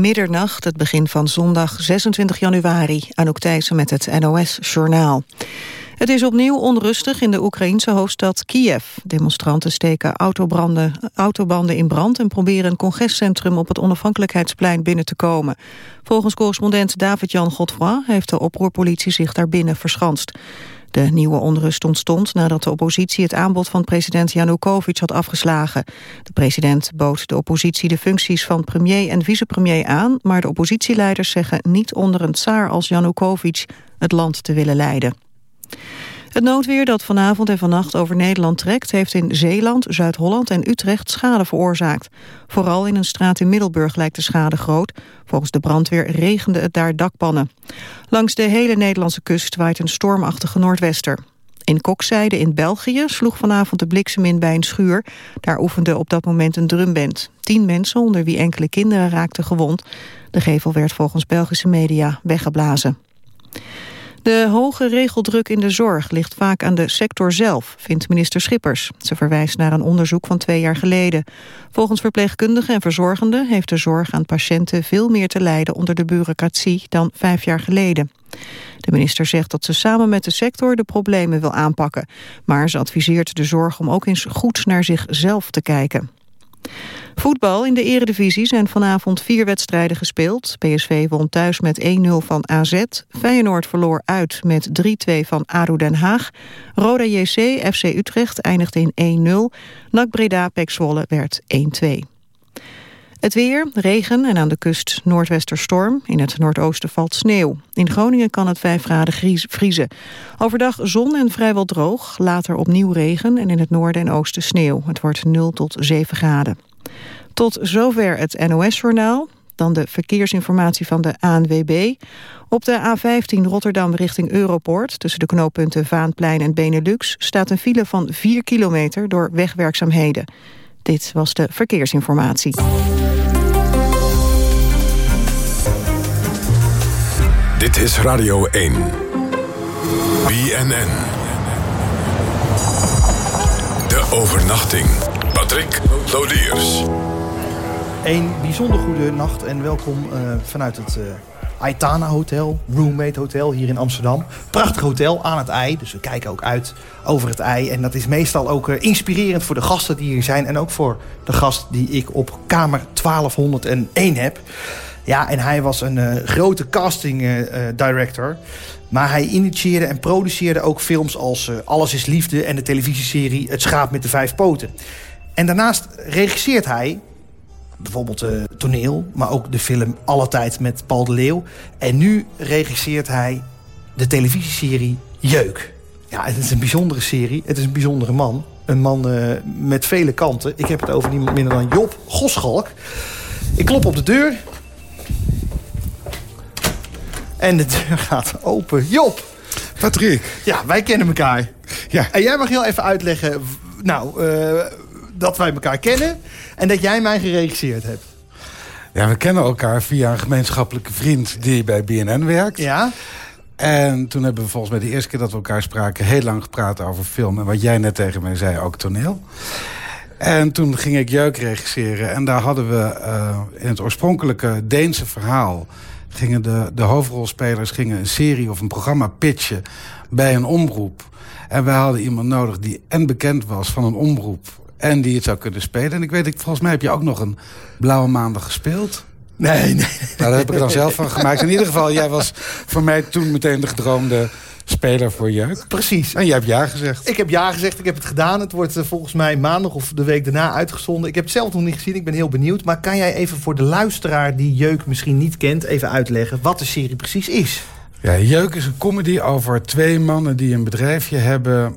Middernacht, het begin van zondag 26 januari. Anouk Thijssen met het NOS-journaal. Het is opnieuw onrustig in de Oekraïense hoofdstad Kiev. Demonstranten steken autobanden in brand... en proberen een congrescentrum op het onafhankelijkheidsplein binnen te komen. Volgens correspondent David-Jan Godfroy... heeft de oproerpolitie zich daar binnen verschanst. De nieuwe onrust ontstond nadat de oppositie het aanbod van president Janukovic had afgeslagen. De president bood de oppositie de functies van premier en vicepremier aan, maar de oppositieleiders zeggen niet onder een tsaar als Janukovic het land te willen leiden. Het noodweer dat vanavond en vannacht over Nederland trekt... heeft in Zeeland, Zuid-Holland en Utrecht schade veroorzaakt. Vooral in een straat in Middelburg lijkt de schade groot. Volgens de brandweer regende het daar dakpannen. Langs de hele Nederlandse kust waait een stormachtige noordwester. In Kokzijde in België sloeg vanavond de bliksem in bij een schuur. Daar oefende op dat moment een drumband. Tien mensen, onder wie enkele kinderen, raakten gewond. De gevel werd volgens Belgische media weggeblazen. De hoge regeldruk in de zorg ligt vaak aan de sector zelf, vindt minister Schippers. Ze verwijst naar een onderzoek van twee jaar geleden. Volgens verpleegkundigen en verzorgenden heeft de zorg aan patiënten veel meer te lijden onder de bureaucratie dan vijf jaar geleden. De minister zegt dat ze samen met de sector de problemen wil aanpakken. Maar ze adviseert de zorg om ook eens goed naar zichzelf te kijken. Voetbal in de eredivisie zijn vanavond vier wedstrijden gespeeld. PSV won thuis met 1-0 van AZ. Feyenoord verloor uit met 3-2 van ADO Den Haag. Roda JC FC Utrecht eindigde in 1-0. NAC Breda Pek Zwolle werd 1-2. Het weer, regen en aan de kust noordwesterstorm. In het noordoosten valt sneeuw. In Groningen kan het 5 graden vriezen. Overdag zon en vrijwel droog. Later opnieuw regen en in het noorden en oosten sneeuw. Het wordt 0 tot 7 graden. Tot zover het NOS-journaal. Dan de verkeersinformatie van de ANWB. Op de A15 Rotterdam richting Europoort... tussen de knooppunten Vaanplein en Benelux... staat een file van 4 kilometer door wegwerkzaamheden. Dit was de verkeersinformatie. Dit is Radio 1. BNN. De overnachting. Patrick Lodiers. Een bijzonder goede nacht en welkom uh, vanuit het uh, Aitana Hotel, Roommate Hotel hier in Amsterdam. Prachtig hotel aan het ei, dus we kijken ook uit over het ei. En dat is meestal ook uh, inspirerend voor de gasten die hier zijn... en ook voor de gast die ik op kamer 1201 heb. Ja, en hij was een grote casting director... Maar hij initieerde en produceerde ook films als Alles is Liefde... en de televisieserie Het Schaap met de Vijf Poten. En daarnaast regisseert hij bijvoorbeeld uh, toneel, maar ook de film Alle Tijd met Paul de Leeuw. En nu regisseert hij de televisieserie Jeuk. Ja, het is een bijzondere serie. Het is een bijzondere man. Een man met vele kanten. Ik heb het over niemand minder dan Job Goschalk. Ik klop op de deur. En de deur gaat open. Job! Patrick. Ja, wij kennen elkaar. Ja. En jij mag heel even uitleggen... Nou, uh, dat wij elkaar kennen en dat jij mij geregisseerd hebt. Ja, we kennen elkaar via een gemeenschappelijke vriend die bij BNN werkt. Ja. En toen hebben we volgens mij de eerste keer dat we elkaar spraken... heel lang gepraat over film. En wat jij net tegen mij zei, ook toneel. En toen ging ik Jeuk regisseren. En daar hadden we uh, in het oorspronkelijke Deense verhaal... gingen de, de hoofdrolspelers gingen een serie of een programma pitchen... bij een omroep. En wij hadden iemand nodig die en bekend was van een omroep en die het zou kunnen spelen. En ik weet, volgens mij heb je ook nog een Blauwe Maandag gespeeld. Nee, nee. Nou, daar heb ik dan zelf van gemaakt. In ieder geval, jij was voor mij toen meteen de gedroomde speler voor Jeuk. Precies. En jij hebt ja gezegd. Ik heb ja gezegd, ik heb het gedaan. Het wordt eh, volgens mij maandag of de week daarna uitgezonden. Ik heb het zelf nog niet gezien, ik ben heel benieuwd. Maar kan jij even voor de luisteraar die Jeuk misschien niet kent... even uitleggen wat de serie precies is? Ja, Jeuk is een comedy over twee mannen die een bedrijfje hebben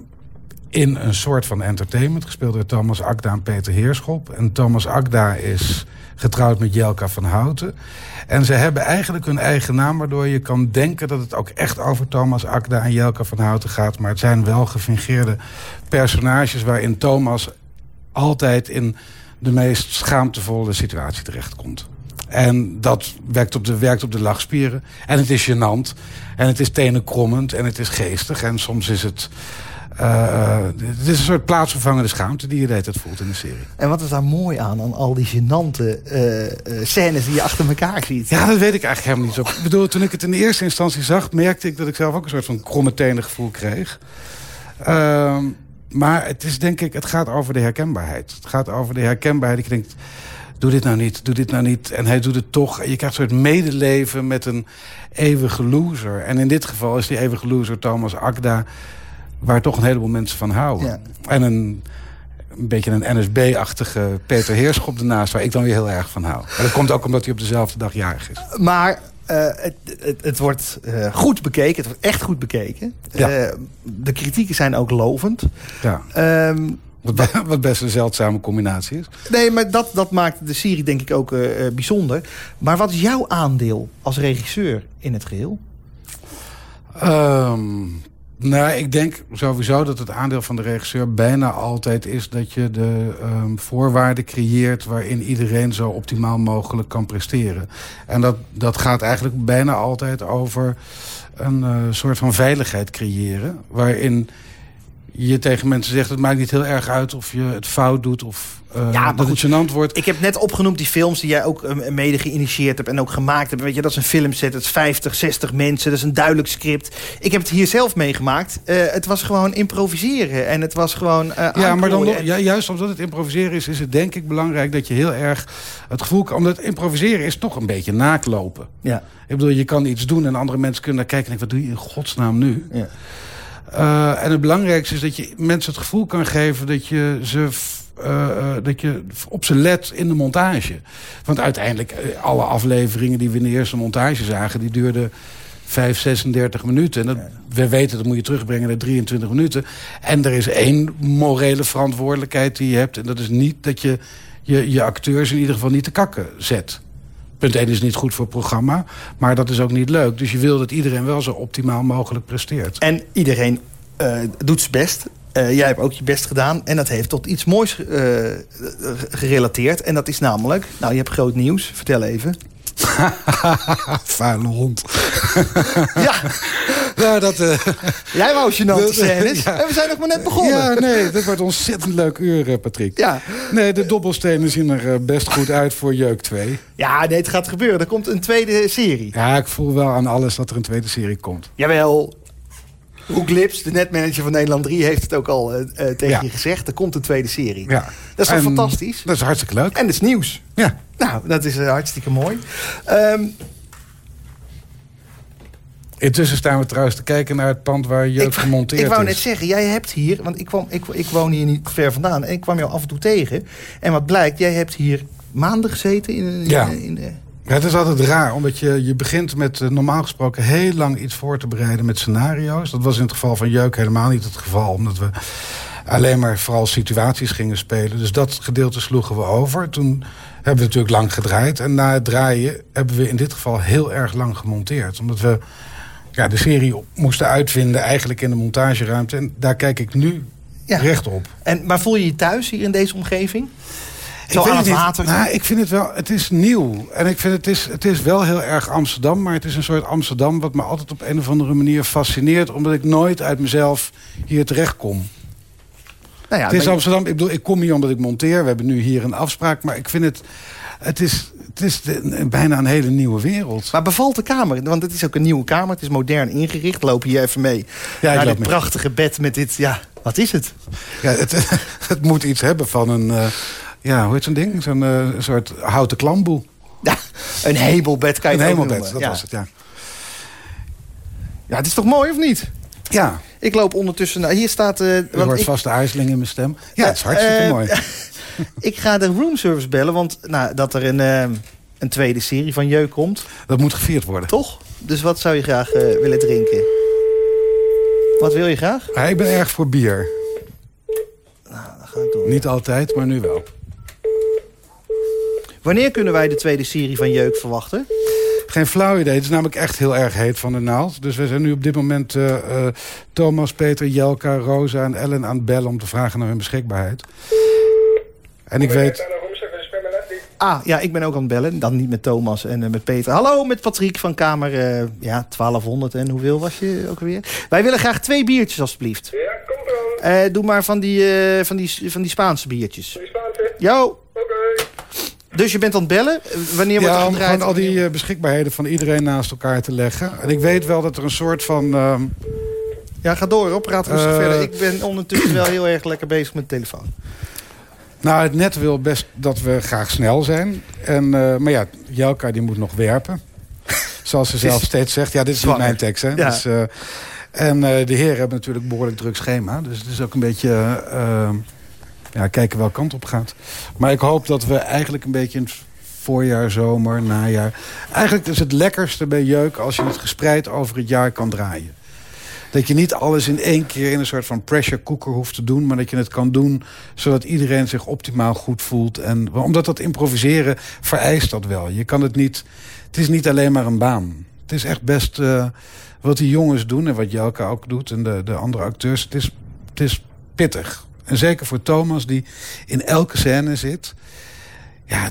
in een soort van entertainment. Gespeeld door Thomas Akda en Peter Heerschop. En Thomas Akda is getrouwd met Jelka van Houten. En ze hebben eigenlijk hun eigen naam... waardoor je kan denken dat het ook echt over Thomas Akda en Jelka van Houten gaat. Maar het zijn wel gefingeerde personages... waarin Thomas altijd in de meest schaamtevolle situatie terechtkomt. En dat werkt op de, werkt op de lachspieren. En het is gênant. En het is tenenkrommend. En het is geestig. En soms is het het is een soort plaatsvervangende schaamte die je de hele tijd voelt in de serie. En wat is daar mooi aan, aan al die gênante uh, scènes die je achter elkaar ziet? Ja, dat weet ik eigenlijk helemaal niet zo. Ik bedoel, toen ik het in de eerste instantie zag... merkte ik dat ik zelf ook een soort van kromme tenen gevoel kreeg. Ehm, maar het is denk ik, het gaat over de herkenbaarheid. Het gaat over de herkenbaarheid. Ik denk, doe dit nou niet, doe dit nou niet. En hij doet het toch. Je krijgt een soort medeleven met een eeuwige loser. En in dit geval is die eeuwige loser Thomas Akda... waar toch een heleboel mensen van houden. En een, een beetje een NSB-achtige Peter Heerschop ernaast... waar ik dan weer heel erg van hou. Maar dat komt ook omdat hij op dezelfde dag jarig is. Maar uh, het, het, het, wordt uh, goed bekeken. Het wordt echt goed bekeken. Ja. Uh, de kritieken zijn ook lovend. Ja. Um, wat, wat, best een zeldzame combinatie is. Nee, maar dat, dat maakt de serie denk ik ook bijzonder. Maar wat is jouw aandeel als regisseur in het geheel? Um, nou, ik denk sowieso dat het aandeel van de regisseur bijna altijd is... dat je de um, voorwaarden creëert waarin iedereen zo optimaal mogelijk kan presteren. En dat, dat gaat eigenlijk bijna altijd over een uh, soort van veiligheid creëren... waarin je tegen mensen zegt... het maakt niet heel erg uit of je het fout doet of uh, ja, dat goed, het gênant wordt. Ik heb net opgenoemd die films die jij ook uh, mede geïnitieerd hebt... en ook gemaakt hebt. Weet je, dat is een filmset, het is 50, 60 mensen, dat is een duidelijk script. Ik heb het hier zelf meegemaakt. Uh, het was gewoon improviseren en het was gewoon Ja, maar dan, ja, juist omdat het improviseren is... is het denk ik belangrijk dat je heel erg het gevoel... omdat improviseren is toch een beetje naaklopen. Ja. Ik bedoel, je kan iets doen en andere mensen kunnen naar kijken... en denken, wat doe je in godsnaam nu? Ja. Uh, en het belangrijkste is dat je mensen het gevoel kan geven... dat je, ze, uh, uh, dat je op ze let in de montage. Want uiteindelijk, alle afleveringen die we in de eerste montage zagen... die duurden 5, 36 minuten. En dat, we weten, dat moet je terugbrengen naar 23 minuten. En er is één morele verantwoordelijkheid die je hebt. En dat is niet dat je je, je acteurs in ieder geval niet te kakken zet. Punt 1 is niet goed voor het programma, maar dat is ook niet leuk. Dus je wil dat iedereen wel zo optimaal mogelijk presteert. En iedereen uh, doet zijn best. Uh, jij hebt ook je best gedaan. En dat heeft tot iets moois uh, gerelateerd. En dat is namelijk... Nou, je hebt groot nieuws. Vertel even. Vuile hond. ja. Nou, dat, uh, Jij wou gênante scènes. Ja. En we zijn nog maar net begonnen. Ja, nee, dit wordt een ontzettend leuk uur, Patrick. Ja. Nee, de dobbelstenen zien er best goed uit voor Jeuk 2. Ja, nee, het gaat gebeuren. Er komt een tweede serie. Ja, ik voel wel aan alles dat er een tweede serie komt. Jawel, Roek Lips, de netmanager van Nederland 3, heeft het ook al uh, tegen ja. je gezegd. Er komt een tweede serie. Ja. Dat is toch fantastisch? Dat is hartstikke leuk. En dat is nieuws. Ja. Nou, dat is uh, hartstikke mooi. Um, Intussen staan we trouwens te kijken naar het pand waar Jeugd gemonteerd is. Ik wou net zeggen, jij hebt hier... want ik, kwam, ik, ik woon hier niet ver vandaan... en ik kwam jou af en toe tegen. En wat blijkt, jij hebt hier maanden gezeten in, in, ja. in. Ja, het is altijd raar, omdat je, je begint met uh, normaal gesproken heel lang iets voor te bereiden met scenario's. Dat was in het geval van Jeuk helemaal niet het geval, omdat we alleen maar vooral situaties gingen spelen. Dus dat gedeelte sloegen we over. Toen hebben we natuurlijk lang gedraaid. En na het draaien hebben we in dit geval heel erg lang gemonteerd. Omdat we ja, de serie moesten uitvinden eigenlijk in de montageruimte. En daar kijk ik nu ja. recht op. En, maar voel je je thuis hier in deze omgeving? Zo ik aan het water? nou, ik vind het wel, het is nieuw. En ik vind het is, het is wel heel erg Amsterdam. Maar het is een soort Amsterdam wat me altijd op een of andere manier fascineert. Omdat ik nooit uit mezelf hier terecht kom. Nou ja, het is Amsterdam. Ik bedoel, ik kom hier omdat ik monteer. We hebben nu hier een afspraak. Maar ik vind het... Het is, het is de, bijna een hele nieuwe wereld. Maar bevalt de kamer? Want het is ook een nieuwe kamer. Het is modern ingericht. Loop hier even mee. Ja, naar dit prachtige bed met dit... Ja, wat is het? Ja, het, het moet iets hebben van een... Uh, ja, hoe heet zo'n ding? Zo'n uh, soort houten klamboe. Ja, een hemelbed kan je Een hemelbed, dat ja. was het, ja. Ja, het is toch mooi, of niet? Ja. Ik loop ondertussen... Nou, hier staat... Uh, Je hoort ik... vast de aarzeling in mijn stem. Ja, het is hartstikke uh, mooi. ik ga de roomservice bellen, want nou, dat er een, uh, een tweede serie van Jeuk komt. Dat moet gevierd worden. Toch? Dus wat zou je graag willen drinken? Wat wil je graag? Ja, ik ben erg voor bier. Nou, dan ga ik door. Niet altijd, maar nu wel. Wanneer kunnen wij de tweede serie van Jeuk verwachten? Geen flauw idee. Het is namelijk echt heel erg heet van de naald. Dus we zijn nu op dit moment uh, uh, Thomas, Peter, Jelka, Rosa en Ellen aan het bellen... om te vragen naar hun beschikbaarheid. En ik weet... Ah, ja, ik ben ook aan het bellen. Dan niet met Thomas en uh, met Peter. Hallo, met Patrick van kamer ja, 1200 en hoeveel was je ook weer? Wij willen graag twee biertjes, alstublieft. Ja, er Eh, doe maar van die, eh, van, die, van die Spaanse biertjes. Die Spaanse? Jo. Dus je bent aan het bellen? Wanneer wordt Ja, om gewoon al die eh, beschikbaarheden van iedereen naast elkaar te leggen. En ik weet wel dat er een soort van... ehm, Ja, ga door op. Praat rustig Eh, verder. Ik ben ondertussen wel heel erg lekker bezig met de telefoon. Nou, het net wil best dat we graag snel zijn. En, eh, maar ja, Jelka die moet nog werpen. Zoals ze zelf steeds zegt. Ja, dit is niet mijn tekst. Hè? Ja. Dus, en de heren hebben natuurlijk een behoorlijk druk schema. Dus het is ook een beetje... ja, kijken welke kant op gaat. Maar ik hoop dat we eigenlijk een beetje het voorjaar, zomer, najaar... Eigenlijk is het lekkerste bij jeuk als je het gespreid over het jaar kan draaien. Dat je niet alles in één keer in een soort van pressure cooker hoeft te doen... maar dat je het kan doen zodat iedereen zich optimaal goed voelt. En, omdat dat improviseren vereist dat wel. Je kan het niet... Het is niet alleen maar een baan. Het is echt best eh, wat die jongens doen en wat Jelka ook doet... en de, de andere acteurs. Het is, het is pittig. En zeker voor Thomas, die in elke scène zit... Ja,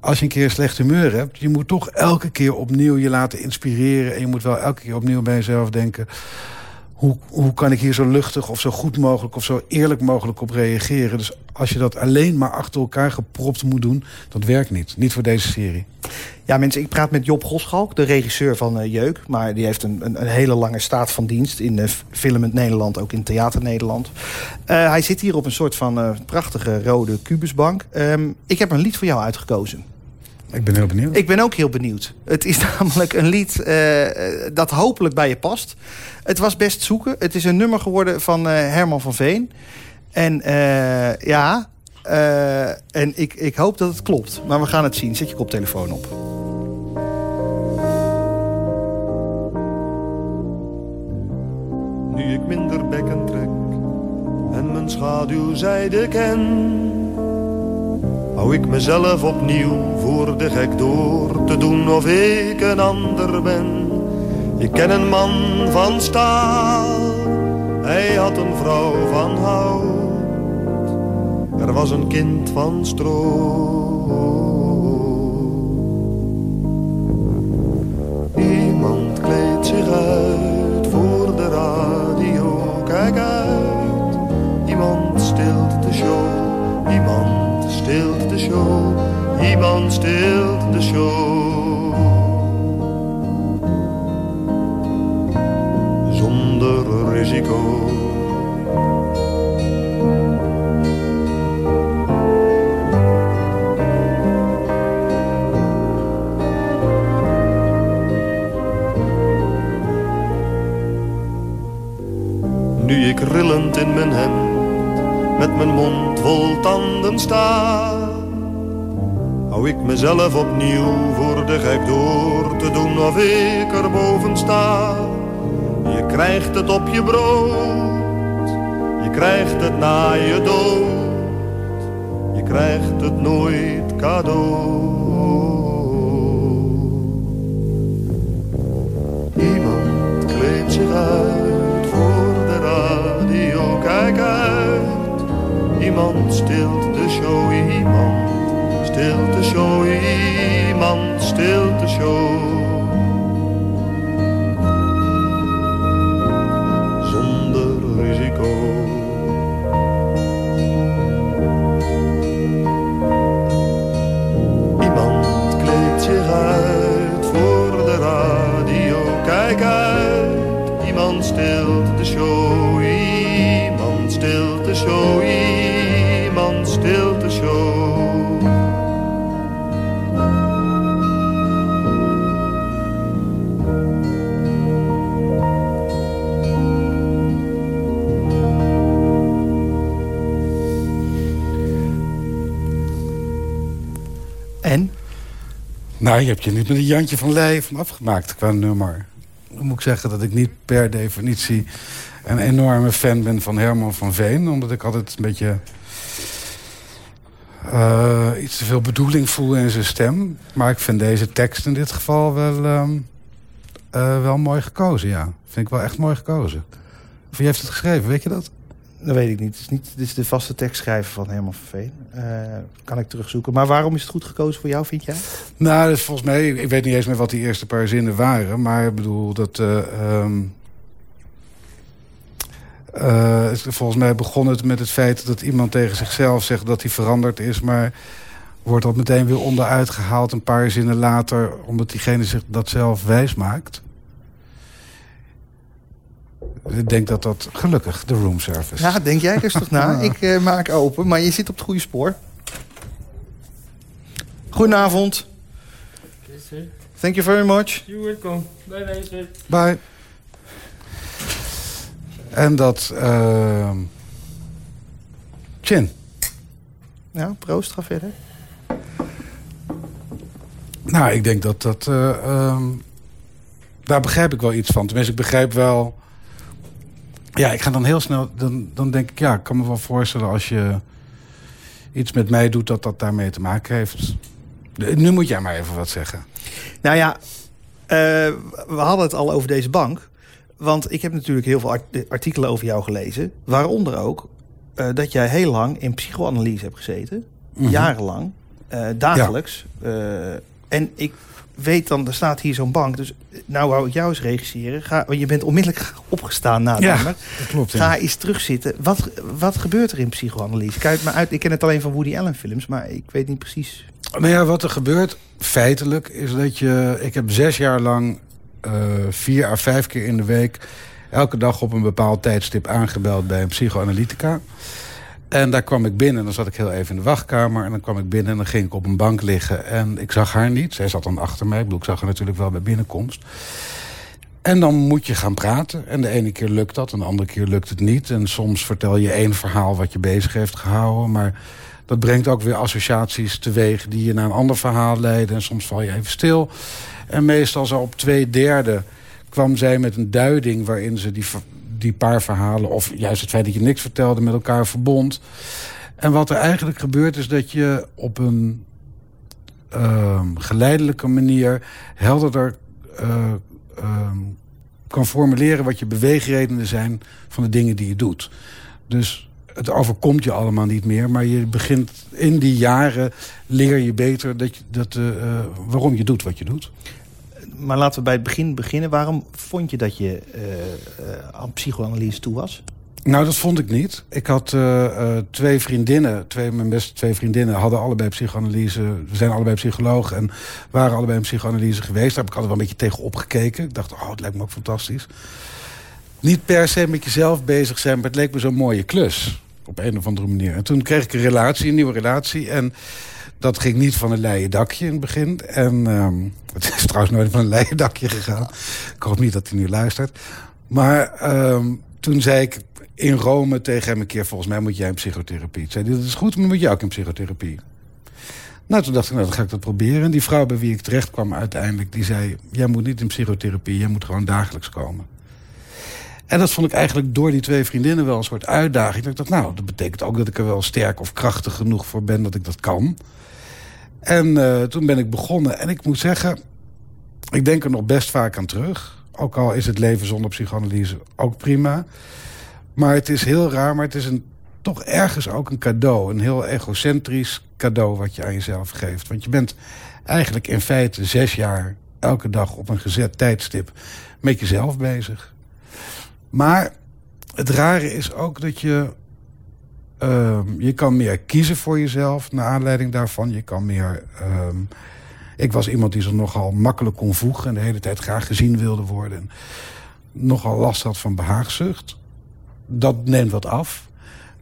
als je een keer slecht humeur hebt... je moet toch elke keer opnieuw je laten inspireren... en je moet wel elke keer opnieuw bij jezelf denken... Hoe, hoe kan ik hier zo luchtig of zo goed mogelijk... of zo eerlijk mogelijk op reageren? Dus als je dat alleen maar achter elkaar gepropt moet doen... dat werkt niet. Niet voor deze serie. Ja, mensen, ik praat met Job Goschalk, de regisseur van eh, Jeuk. Maar die heeft een, een, een hele lange staat van dienst in uh, filmend Nederland, ook in theater Nederland. Uh, hij zit hier op een soort van prachtige rode kubusbank. Um, ik heb een lied voor jou uitgekozen. Ik ben heel benieuwd. Ik ben ook heel benieuwd. Het is namelijk een lied uh, dat hopelijk bij je past. Het was best zoeken. Het is een nummer geworden van uh, Herman van Veen. En uh, ja, en ik, ik hoop dat het klopt. Maar we gaan het zien. Zet je koptelefoon op. Ik minder bekken trek en mijn schaduwzijde ken hou ik mezelf opnieuw voor de gek door te doen of ik een ander ben. Ik ken een man van staal, hij had een vrouw van hout. Er was een kind van stro. Iemand kleedt zich uit kijk uit. Iemand stilt de show, iemand stilt de show, iemand stilt de show. Zonder risico. Nu ik rillend in mijn hemd met mijn mond vol tanden sta. Hou ik mezelf opnieuw voor de gek door te doen of ik er boven sta. Je krijgt het op je brood, je krijgt het na je dood. Je krijgt het nooit cadeau. Iemand stilt de show, iemand stilt de show, iemand stilt de show. Zonder risico. Iemand kleedt zich uit voor de radio, kijk uit. Nou, je hebt je niet met een Jantje van Leij van afgemaakt qua nummer. Dan moet ik zeggen dat ik niet per definitie een enorme fan ben van Herman van Veen. Omdat ik altijd een beetje uh, iets te veel bedoeling voel in zijn stem. Maar ik vind deze tekst in dit geval wel, uh, uh, wel mooi gekozen, ja. Vind ik wel echt mooi gekozen. Wie heeft het geschreven, weet je dat? Dat weet ik niet. Het is, niet, het is de vaste tekstschrijver van Herman van Veen. Uh, kan ik terugzoeken. Maar waarom is het goed gekozen voor jou, vind jij? Nou, volgens mij... Ik weet niet eens meer wat die eerste paar zinnen waren. Maar ik bedoel dat... Uh, um, Uh, volgens mij begon het met het feit dat iemand tegen zichzelf zegt dat hij veranderd is... maar wordt dat meteen weer onderuit gehaald een paar zinnen later... omdat diegene zich dat zelf wijs maakt. Ik denk dat dat gelukkig de roomservice... Ja, denk jij rustig na. Ik uh, maak open, maar je zit op het goede spoor. Goedenavond. Thank you very much. You're welcome. Bye bye, sir. Bye. En dat... Uh... Chin. Ja, proost, ga verder. Nou, ik denk dat dat... Uh, uh, daar begrijp ik wel iets van. Tenminste, ik begrijp wel... Ja, ik ga dan heel snel... Dan, dan denk ik, ja, ik kan me wel voorstellen als je iets met mij doet... dat dat daarmee te maken heeft. Nu moet jij maar even wat zeggen. Nou ja, uh, we hadden het al over deze bank. Want ik heb natuurlijk heel veel artikelen over jou gelezen. Waaronder ook uh, dat jij heel lang in psychoanalyse hebt gezeten. Mm -hmm. Jarenlang. Uh, dagelijks. Ja. en ik weet dan, er staat hier zo'n bank. Dus nou wou ik jou eens regisseren. Ga, want je bent onmiddellijk opgestaan na ja, dat klopt. Ga eens terugzitten. Wat, wat gebeurt er in psychoanalyse? Kijk maar uit. Ik ken het alleen van Woody Allen films, maar ik weet niet precies. Nou ja, wat er gebeurt feitelijk is dat je... Ik heb zes jaar lang uh, vier à vijf keer in de week... elke dag op een bepaald tijdstip aangebeld bij een psychoanalytica. En daar kwam ik binnen en dan zat ik heel even in de wachtkamer. En dan kwam ik binnen en dan ging ik op een bank liggen. En ik zag haar niet. Zij zat dan achter mij. Ik bedoel, ik zag haar natuurlijk wel bij binnenkomst. En dan moet je gaan praten. En de ene keer lukt dat, en de andere keer lukt het niet. En soms vertel je één verhaal wat je bezig heeft gehouden. Maar dat brengt ook weer associaties teweeg die je naar een ander verhaal leiden. En soms val je even stil. En meestal zo op twee derde kwam zij met een duiding... waarin ze die, die paar verhalen... of juist het feit dat je niks vertelde met elkaar verbond. En wat er eigenlijk gebeurt is dat je op een uh, geleidelijke manier... helderder uh, uh, kan formuleren wat je beweegredenen zijn... van de dingen die je doet. Dus het overkomt je allemaal niet meer. Maar je begint in die jaren leer je beter dat je, dat, uh, waarom je doet wat je doet. Maar laten we bij het begin beginnen. Waarom vond je dat je uh, aan psychoanalyse toe was? Nou, dat vond ik niet. Ik had uh, twee vriendinnen, twee, mijn beste twee vriendinnen... hadden allebei psychoanalyse, we zijn allebei psycholoog... en waren allebei in psychoanalyse geweest. Daar heb ik altijd wel een beetje tegen opgekeken. Ik dacht, oh, het lijkt me ook fantastisch niet per se met jezelf bezig zijn... maar het leek me zo'n mooie klus. Op een of andere manier. En toen kreeg ik een relatie, een nieuwe relatie. En dat ging niet van een leien dakje in het begin. En um, het is trouwens nooit van een leien dakje gegaan. Ik hoop niet dat hij nu luistert. Maar um, toen zei ik in Rome tegen hem een keer... volgens mij moet jij in psychotherapie. Zei hij, dat is goed, maar moet jij ook in psychotherapie. Nou, toen dacht ik, nou, dan ga ik dat proberen. En die vrouw bij wie ik terecht kwam uiteindelijk... die zei, jij moet niet in psychotherapie, jij moet gewoon dagelijks komen. En dat vond ik eigenlijk door die twee vriendinnen wel een soort uitdaging. Ik dacht, nou, dat betekent ook dat ik er wel sterk of krachtig genoeg voor ben dat ik dat kan. En uh, toen ben ik begonnen. En ik moet zeggen, ik denk er nog best vaak aan terug. Ook al is het leven zonder psychoanalyse ook prima. Maar het is heel raar, maar het is een, toch ergens ook een cadeau. Een heel egocentrisch cadeau wat je aan jezelf geeft. Want je bent eigenlijk in feite zes jaar elke dag op een gezet tijdstip met jezelf bezig. Maar het rare is ook dat je... Uh, je kan meer kiezen voor jezelf naar aanleiding daarvan. Je kan meer... Uh, ik was iemand die zich nogal makkelijk kon voegen... en de hele tijd graag gezien wilde worden. En nogal last had van behaagzucht. Dat neemt wat af.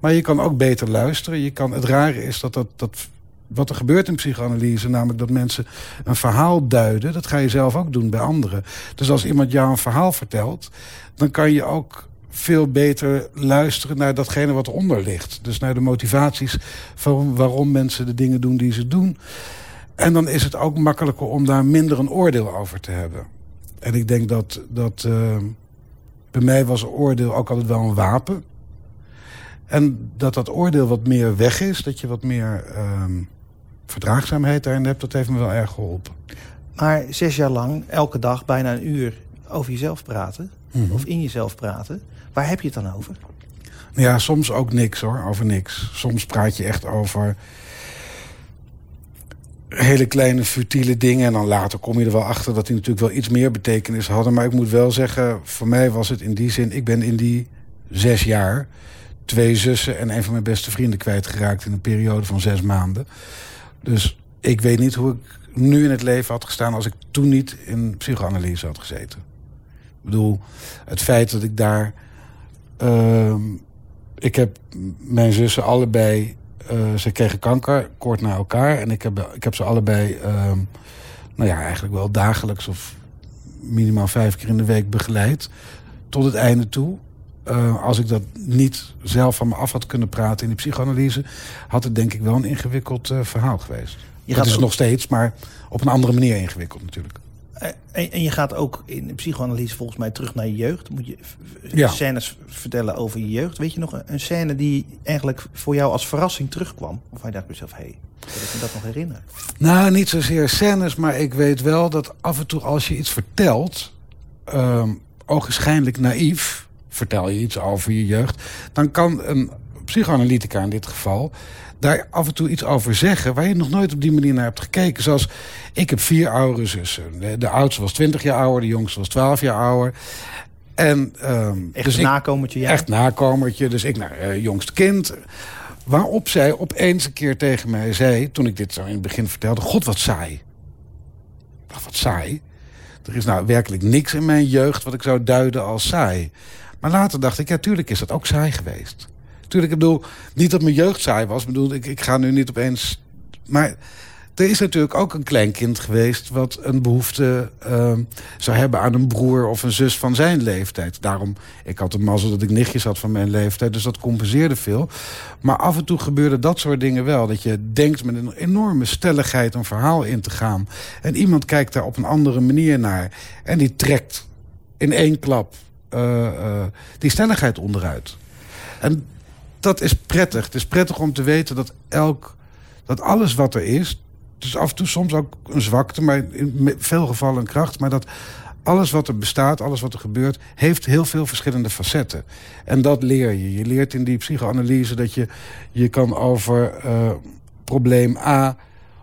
Maar je kan ook beter luisteren. Je kan, het rare is dat, dat, dat wat er gebeurt in psychoanalyse... namelijk dat mensen een verhaal duiden... dat ga je zelf ook doen bij anderen. Dus als iemand jou een verhaal vertelt... dan kan je ook veel beter luisteren naar datgene wat eronder ligt. Dus naar de motivaties van waarom mensen de dingen doen die ze doen. En dan is het ook makkelijker om daar minder een oordeel over te hebben. En ik denk dat, dat uh, bij mij was oordeel ook altijd wel een wapen. En dat dat oordeel wat meer weg is. Dat je wat meer uh, verdraagzaamheid daarin hebt. Dat heeft me wel erg geholpen. Maar zes jaar lang, elke dag bijna een uur over jezelf praten. Mm -hmm. Of in jezelf praten. Waar heb je het dan over? Ja, soms ook niks hoor, over niks. Soms praat je echt over hele kleine futiele dingen. En dan later kom je er wel achter dat die natuurlijk wel iets meer betekenis hadden. Maar ik moet wel zeggen, voor mij was het in die zin... ik ben in die zes jaar twee zussen en een van mijn beste vrienden kwijtgeraakt in een periode van zes maanden. Dus ik weet niet hoe ik nu in het leven had gestaan als ik toen niet in psychoanalyse had gezeten. Ik bedoel, het feit dat ik daar. Ehm, ik heb mijn zussen allebei. Uh, ze kregen kanker kort na elkaar. En ik heb, ik heb ze allebei. Ehm, nou ja, eigenlijk wel dagelijks of minimaal vijf keer in de week begeleid. Tot het einde toe. Uh, als ik dat niet zelf van me af had kunnen praten in de psychoanalyse... had het denk ik wel een ingewikkeld uh, verhaal geweest. Je dat is ook... nog steeds, maar op een andere manier ingewikkeld natuurlijk. En, en, je gaat ook in de psychoanalyse volgens mij terug naar je jeugd. Moet je ja. scènes vertellen over je jeugd. Weet je nog een scène die eigenlijk voor jou als verrassing terugkwam? Of hij dacht bij jezelf, hé, hey, kan ik me dat nog herinneren? Nou, niet zozeer scènes, maar ik weet wel dat af en toe als je iets vertelt... Um, ogenschijnlijk naïef vertel je iets over je jeugd... dan kan een psychoanalytica in dit geval daar af en toe iets over zeggen... waar je nog nooit op die manier naar hebt gekeken. Zoals, ik heb vier oudere zussen. De, oudste was 20 jaar ouder, de jongste was 12 jaar ouder. En, um, echt dus nakomertje, ja. Echt nakomertje, dus ik naar nou, uh, jongste kind... Waarop zij opeens een keer tegen mij zei... toen ik dit zo in het begin vertelde... God, wat saai. Wat saai. Er is nou werkelijk niks in mijn jeugd... wat ik zou duiden als saai. Maar later dacht ik, ja, tuurlijk is dat ook saai geweest. Tuurlijk, ik bedoel, niet dat mijn jeugd saai was. Ik bedoel, ik, ik ga nu niet opeens... Maar er is natuurlijk ook een kleinkind geweest... wat een behoefte uh, zou hebben aan een broer of een zus van zijn leeftijd. Daarom, ik had de mazzel dat ik nichtjes had van mijn leeftijd... dus dat compenseerde veel. Maar af en toe gebeurde dat soort dingen wel. Dat je denkt met een enorme stelligheid een verhaal in te gaan. En iemand kijkt daar op een andere manier naar. En die trekt in één klap uh, uh, die stelligheid onderuit. En dat is prettig. Het is prettig om te weten dat elk, dat alles wat er is, dus af en toe soms ook een zwakte, maar in veel gevallen een kracht, maar dat alles wat er bestaat, alles wat er gebeurt, heeft heel veel verschillende facetten. En dat leer je. Je leert in die psychoanalyse dat je, je kan over uh, probleem A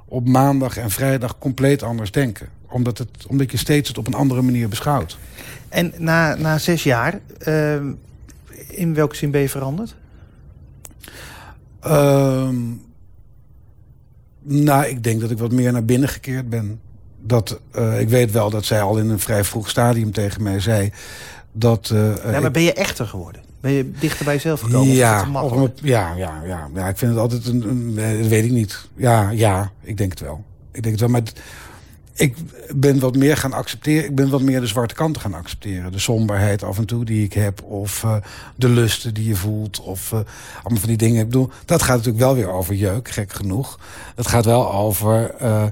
op maandag en vrijdag compleet anders denken. Omdat, het, omdat je steeds het op een andere manier beschouwt. En na, na zes jaar, uh, in welke zin ben je veranderd? Uh, nou, ik denk dat ik wat meer naar binnen gekeerd ben. Dat, uh, ik weet wel dat zij al in een vrij vroeg stadium tegen mij zei... dat... Uh, ja, maar ben je echter geworden? Ben je dichter bij jezelf gekomen? Ja, een, ja, ja, ja, ja. Ik vind het altijd een, een... Dat weet ik niet. Ja, ja, ik denk het wel. Ik denk het wel, maar ik ben wat meer gaan accepteren. Ik ben wat meer de zwarte kanten gaan accepteren. De somberheid af en toe die ik heb. Of uh, de lusten die je voelt. Of uh, allemaal van die dingen. Ik bedoel, dat gaat natuurlijk wel weer over jeuk, gek genoeg. Het gaat wel over... Uh,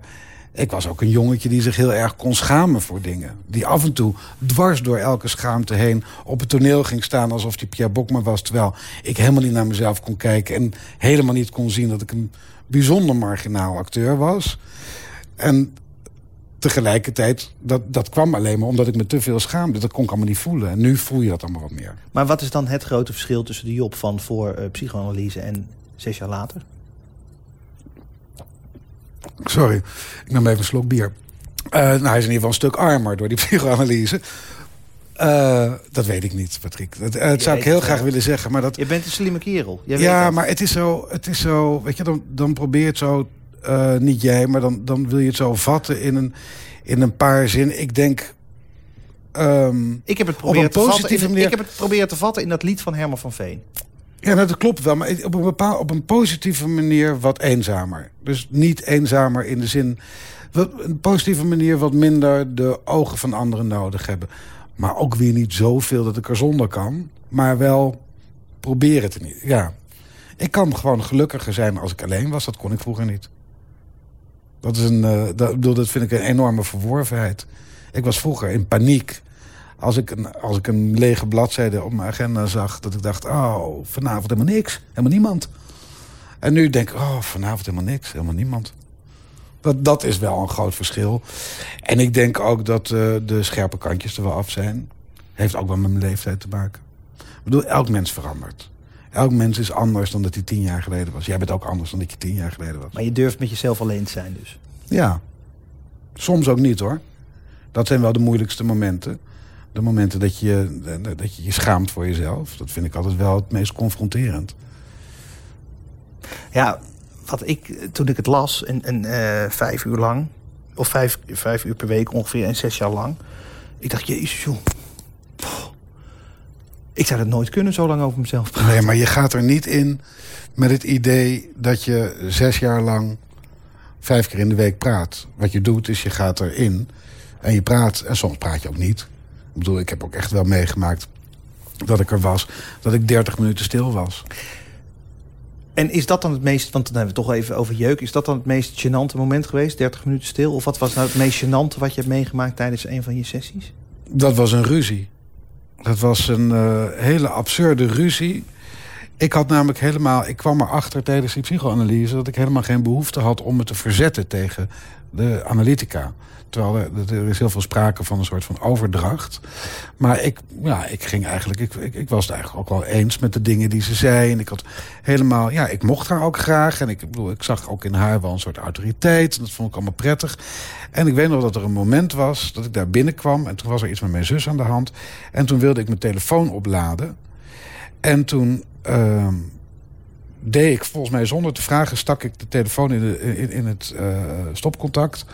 ik was ook een jongetje die zich heel erg kon schamen voor dingen. Die af en toe dwars door elke schaamte heen op het toneel ging staan... alsof die Pierre Bokma was. Terwijl ik helemaal niet naar mezelf kon kijken... en helemaal niet kon zien dat ik een bijzonder marginaal acteur was. En tegelijkertijd, dat, dat kwam alleen maar omdat ik me te veel schaamde. Dat kon ik allemaal niet voelen. En nu voel je dat allemaal wat meer. Maar wat is dan het grote verschil tussen de Job van voor uh, psychoanalyse en zes jaar later? Sorry, ik nam even een slok bier. Uh, nou, hij is in ieder geval een stuk armer door die psychoanalyse. Uh, dat weet ik niet, Patrick. Dat, dat zou ik heel graag willen zeggen. Maar dat, je bent een slimme kerel. Jij ja, maar het is, zo, het is zo... Weet je, dan, dan probeer je het zo uh, niet jij, maar dan, dan wil je het zo vatten in een, in een paar zinnen. Ik denk... Um, ik, heb het proberen te vatten in, manier... ik heb het proberen te vatten in dat lied van Herman van Veen. Ja, nou, dat klopt wel, maar op een, bepaal, op een positieve manier wat eenzamer. Dus niet eenzamer in de zin... Wat, een positieve manier wat minder de ogen van anderen nodig hebben. Maar ook weer niet zoveel dat ik er zonder kan. Maar wel proberen het niet. Ja. Ik kan gewoon gelukkiger zijn als ik alleen was. Dat kon ik vroeger niet. Dat, is een, uh, dat, bedoel, dat vind ik een enorme verworvenheid. Ik was vroeger in paniek. Als ik, een, als ik een lege bladzijde op mijn agenda zag... dat ik dacht, oh, vanavond helemaal niks. Helemaal niemand. En nu denk ik, oh, vanavond helemaal niks. Helemaal niemand. Dat, dat is wel een groot verschil. En ik denk ook dat uh, de scherpe kantjes er wel af zijn. Heeft ook wel met mijn leeftijd te maken. Ik bedoel, elk mens verandert. Elk mens is anders dan dat hij tien jaar geleden was. Jij bent ook anders dan dat je tien jaar geleden was. Maar je durft met jezelf alleen te zijn dus? Ja. Soms ook niet hoor. Dat zijn wel de moeilijkste momenten. De momenten dat je, dat je je schaamt voor jezelf. Dat vind ik altijd wel het meest confronterend. Ja, wat ik, toen ik het las, en, en uh, vijf uur lang... of vijf, vijf uur per week ongeveer en zes jaar lang... ik dacht, jezus joh... Ik zou het nooit kunnen, zo lang over mezelf praten. Nee, maar je gaat er niet in met het idee dat je zes jaar lang vijf keer in de week praat. Wat je doet is je gaat erin en je praat. En soms praat je ook niet. Ik bedoel, ik heb ook echt wel meegemaakt dat ik er was. Dat ik 30 minuten stil was. En is dat dan het meest, want dan hebben we het toch even over jeuk... is dat dan het meest gênante moment geweest, 30 minuten stil? Of wat was nou het meest gênante wat je hebt meegemaakt tijdens een van je sessies? Dat was een ruzie. Dat was een uh, hele absurde ruzie. Ik had namelijk helemaal, ik kwam erachter tijdens die psychoanalyse... dat ik helemaal geen behoefte had om me te verzetten tegen de analytica. Terwijl er, er, is heel veel sprake van een soort van overdracht. Maar ik, ja, ik ging eigenlijk, ik, ik, ik, was het eigenlijk ook wel eens met de dingen die ze zei. En ik had helemaal, ja, ik mocht haar ook graag. En ik bedoel, ik zag ook in haar wel een soort autoriteit. En dat vond ik allemaal prettig. En ik weet nog dat er een moment was dat ik daar binnenkwam. En toen was er iets met mijn zus aan de hand. En toen wilde ik mijn telefoon opladen. En toen uh, deed ik volgens mij zonder te vragen... stak ik de telefoon in, de, in, in het uh, stopcontact.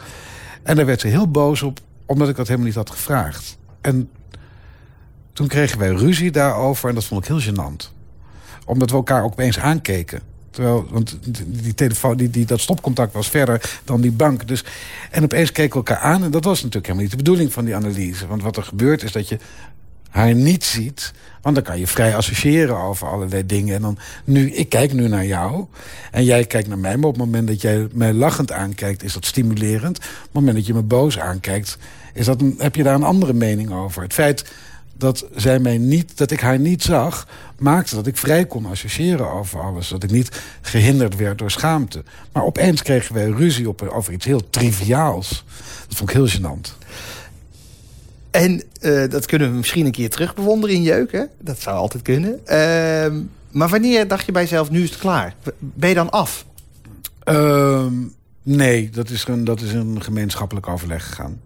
En daar werd ze heel boos op, omdat ik dat helemaal niet had gevraagd. En toen kregen wij ruzie daarover en dat vond ik heel gênant. Omdat we elkaar ook opeens aankeken. Terwijl, want die telefoon, die, die, dat stopcontact was verder dan die bank. Dus, en opeens keken we elkaar aan. En dat was natuurlijk helemaal niet de bedoeling van die analyse. Want wat er gebeurt is dat je haar niet ziet. Want dan kan je vrij associëren over allerlei dingen. En dan nu, ik kijk nu naar jou. En jij kijkt naar mij. Maar op het moment dat jij mij lachend aankijkt, is dat stimulerend. Op het moment dat je me boos aankijkt, is dat heb je daar een andere mening over. Het feit dat, zij mij niet, dat ik haar niet zag... maakte dat ik vrij kon associëren over alles. Dat ik niet gehinderd werd door schaamte. Maar opeens kregen wij ruzie over iets heel triviaals. Dat vond ik heel gênant. En uh, dat kunnen we misschien een keer terug bewonderen in jeuk. Hè? Dat zou altijd kunnen. Uh, maar wanneer dacht je bij jezelf, nu is het klaar? Ben je dan af? Uh, nee, dat is, een, dat is een gemeenschappelijk overleg gegaan.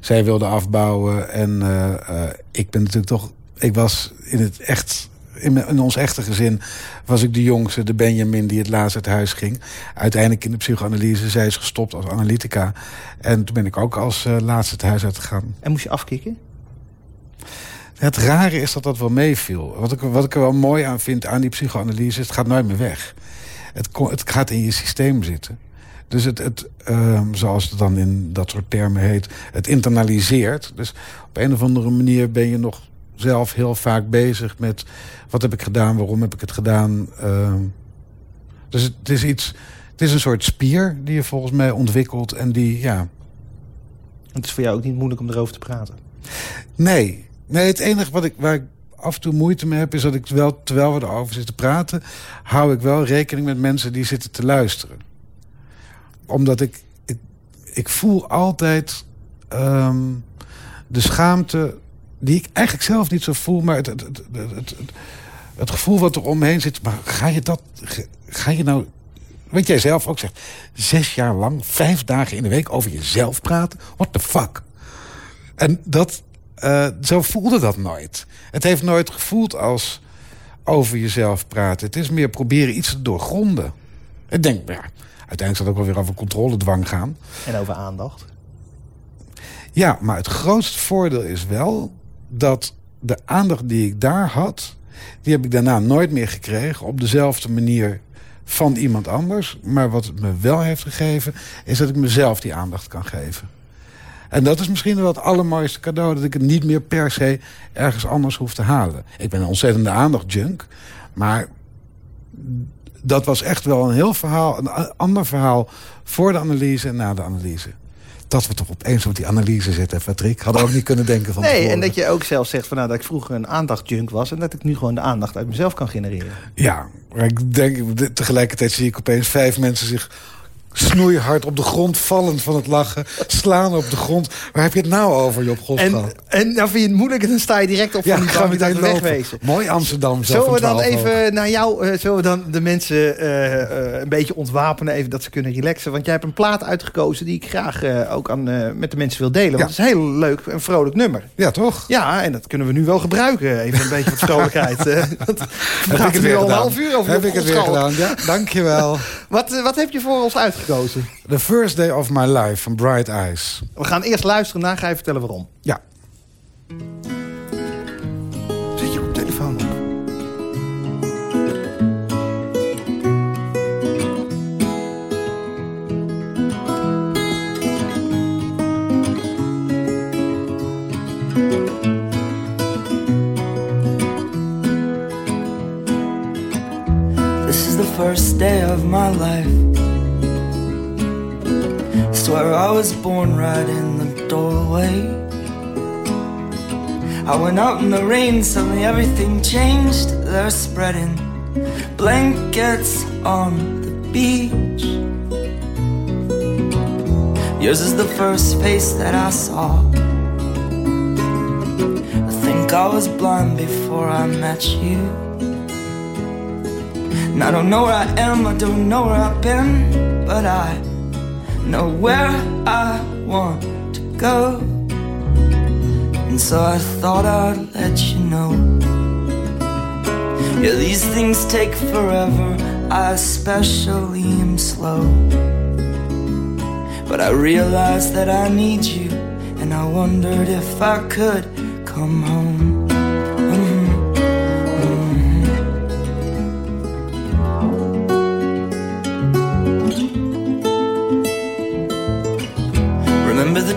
Zij wilde afbouwen en uh, ik ben natuurlijk toch... Ik was in het echt in, in, ons echte gezin was ik de jongste, de Benjamin, die het laatst uit huis ging. Uiteindelijk in de psychoanalyse, zij is gestopt als analytica. En toen ben ik ook als uh, laatste het huis uitgegaan. En moest je afkicken? Het rare is dat dat wel meeviel. Wat ik, wat ik er wel mooi aan vind aan die psychoanalyse... is het gaat nooit meer weg. Het, het gaat in je systeem zitten. Dus het, het uh, zoals het dan in dat soort termen heet... het internaliseert. Dus op een of andere manier ben je nog zelf heel vaak bezig met... wat heb ik gedaan, waarom heb ik het gedaan. Uh, dus het, het, is iets... Het is een soort spier die je volgens mij ontwikkelt en die, ja... Het is voor jou ook niet moeilijk om erover te praten? Nee. Nee, het enige wat ik, waar ik af en toe moeite mee heb... is dat ik wel, terwijl we erover zitten praten... hou ik wel rekening met mensen die zitten te luisteren. Omdat ik... Ik, ik voel altijd um, de schaamte die ik eigenlijk zelf niet zo voel, maar het, het, het, het, gevoel wat er omheen zit. Maar ga je dat, ga je nou, wat jij zelf ook zegt, zes jaar lang, vijf dagen in de week over jezelf praten? What the fuck? En dat, uh, zo voelde dat nooit. Het heeft nooit gevoeld als over jezelf praten. Het is meer proberen iets te doorgronden. Ik denk, ja, uiteindelijk zal het ook wel weer over controledwang gaan. En over aandacht. Ja, maar het grootste voordeel is wel dat de aandacht die ik daar had... die heb ik daarna nooit meer gekregen op dezelfde manier van iemand anders. Maar wat het me wel heeft gegeven... is dat ik mezelf die aandacht kan geven. En dat is misschien wel het allermooiste cadeau... dat ik het niet meer per se ergens anders hoef te halen. Ik ben een ontzettende aandachtjunk. Maar dat was echt wel een heel verhaal, een ander verhaal... voor de analyse en na de analyse dat we toch opeens op die analyse zitten, Patrick. Hadden we ook niet kunnen denken van Nee, tevoren. en dat je ook zelf zegt van, nou, dat ik vroeger een aandachtjunk was... en dat ik nu gewoon de aandacht uit mezelf kan genereren. Ja, maar ik denk, tegelijkertijd zie ik opeens vijf mensen zich Snoeihard op de grond, vallend van het lachen. Slaan op de grond. Waar heb je het nou over, Job? En, en nou vind je het moeilijk dan sta je direct op van die dat we wegwezen. Mooi Amsterdam. Zo Zullen we dan 12 even ook. naar jou, eh, zullen we dan de mensen eh, eh, een beetje ontwapenen, even dat ze kunnen relaxen? Want jij hebt een plaat uitgekozen die ik graag ook aan, met de mensen wil delen. Want Ja. het is een heel leuk en vrolijk nummer. Ja, toch? Ja, en dat kunnen we nu wel gebruiken. Even een beetje wat vrolijkheid. want we Heb ik het nu weer al een gedaan? half uur over Heb ik het weer gedaan? Ja, dankjewel. Wat, wat heb je voor ons uitgekozen? The First Day of My Life van Bright Eyes. We gaan eerst luisteren, daarna ga je vertellen waarom. Ja. Zet je op telefoon op? This is the first day of my life. Swear I was born right in the doorway. I went out in the rain, suddenly everything changed. They're spreading blankets on the beach. Yours is the first face that I saw. I think I was blind before I met you. And I don't know where I am, I don't know where I've been, but I know where I want to go. And so I thought I'd let you know. Yeah, these things take forever, I especially am slow. But I realized that I need you, and I wondered if I could come home.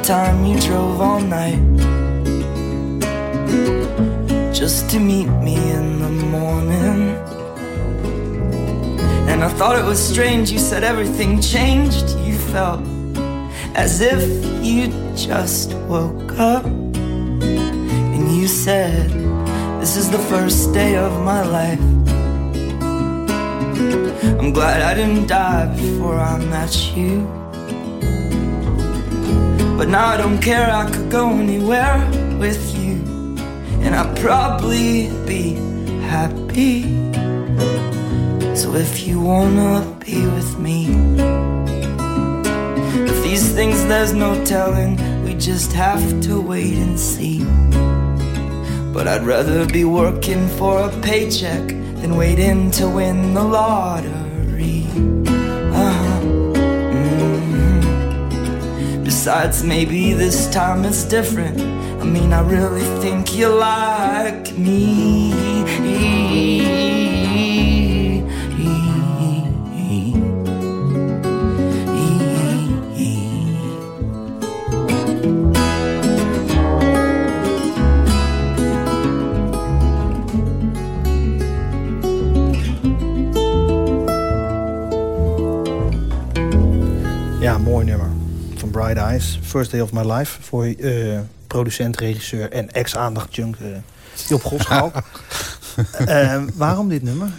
Time you drove all night just to meet me in the morning? And I thought it was strange, you said everything changed. You felt as if you just woke up. And you said, This is the first day of my life. I'm glad I didn't die before I met you. But now I don't care, I could go anywhere with you. And I'd probably be happy. So if you wanna be with me, if these things there's no telling, we just have to wait and see. But I'd rather be working for a paycheck than waiting to win the lottery. Besides, maybe this time it's different. I mean, I really think you like me. Bright Eyes. First Day of My Life. Voor eh, producent, regisseur en ex-aandachtjunk eh Job Goschalk. Eh, waarom dit nummer?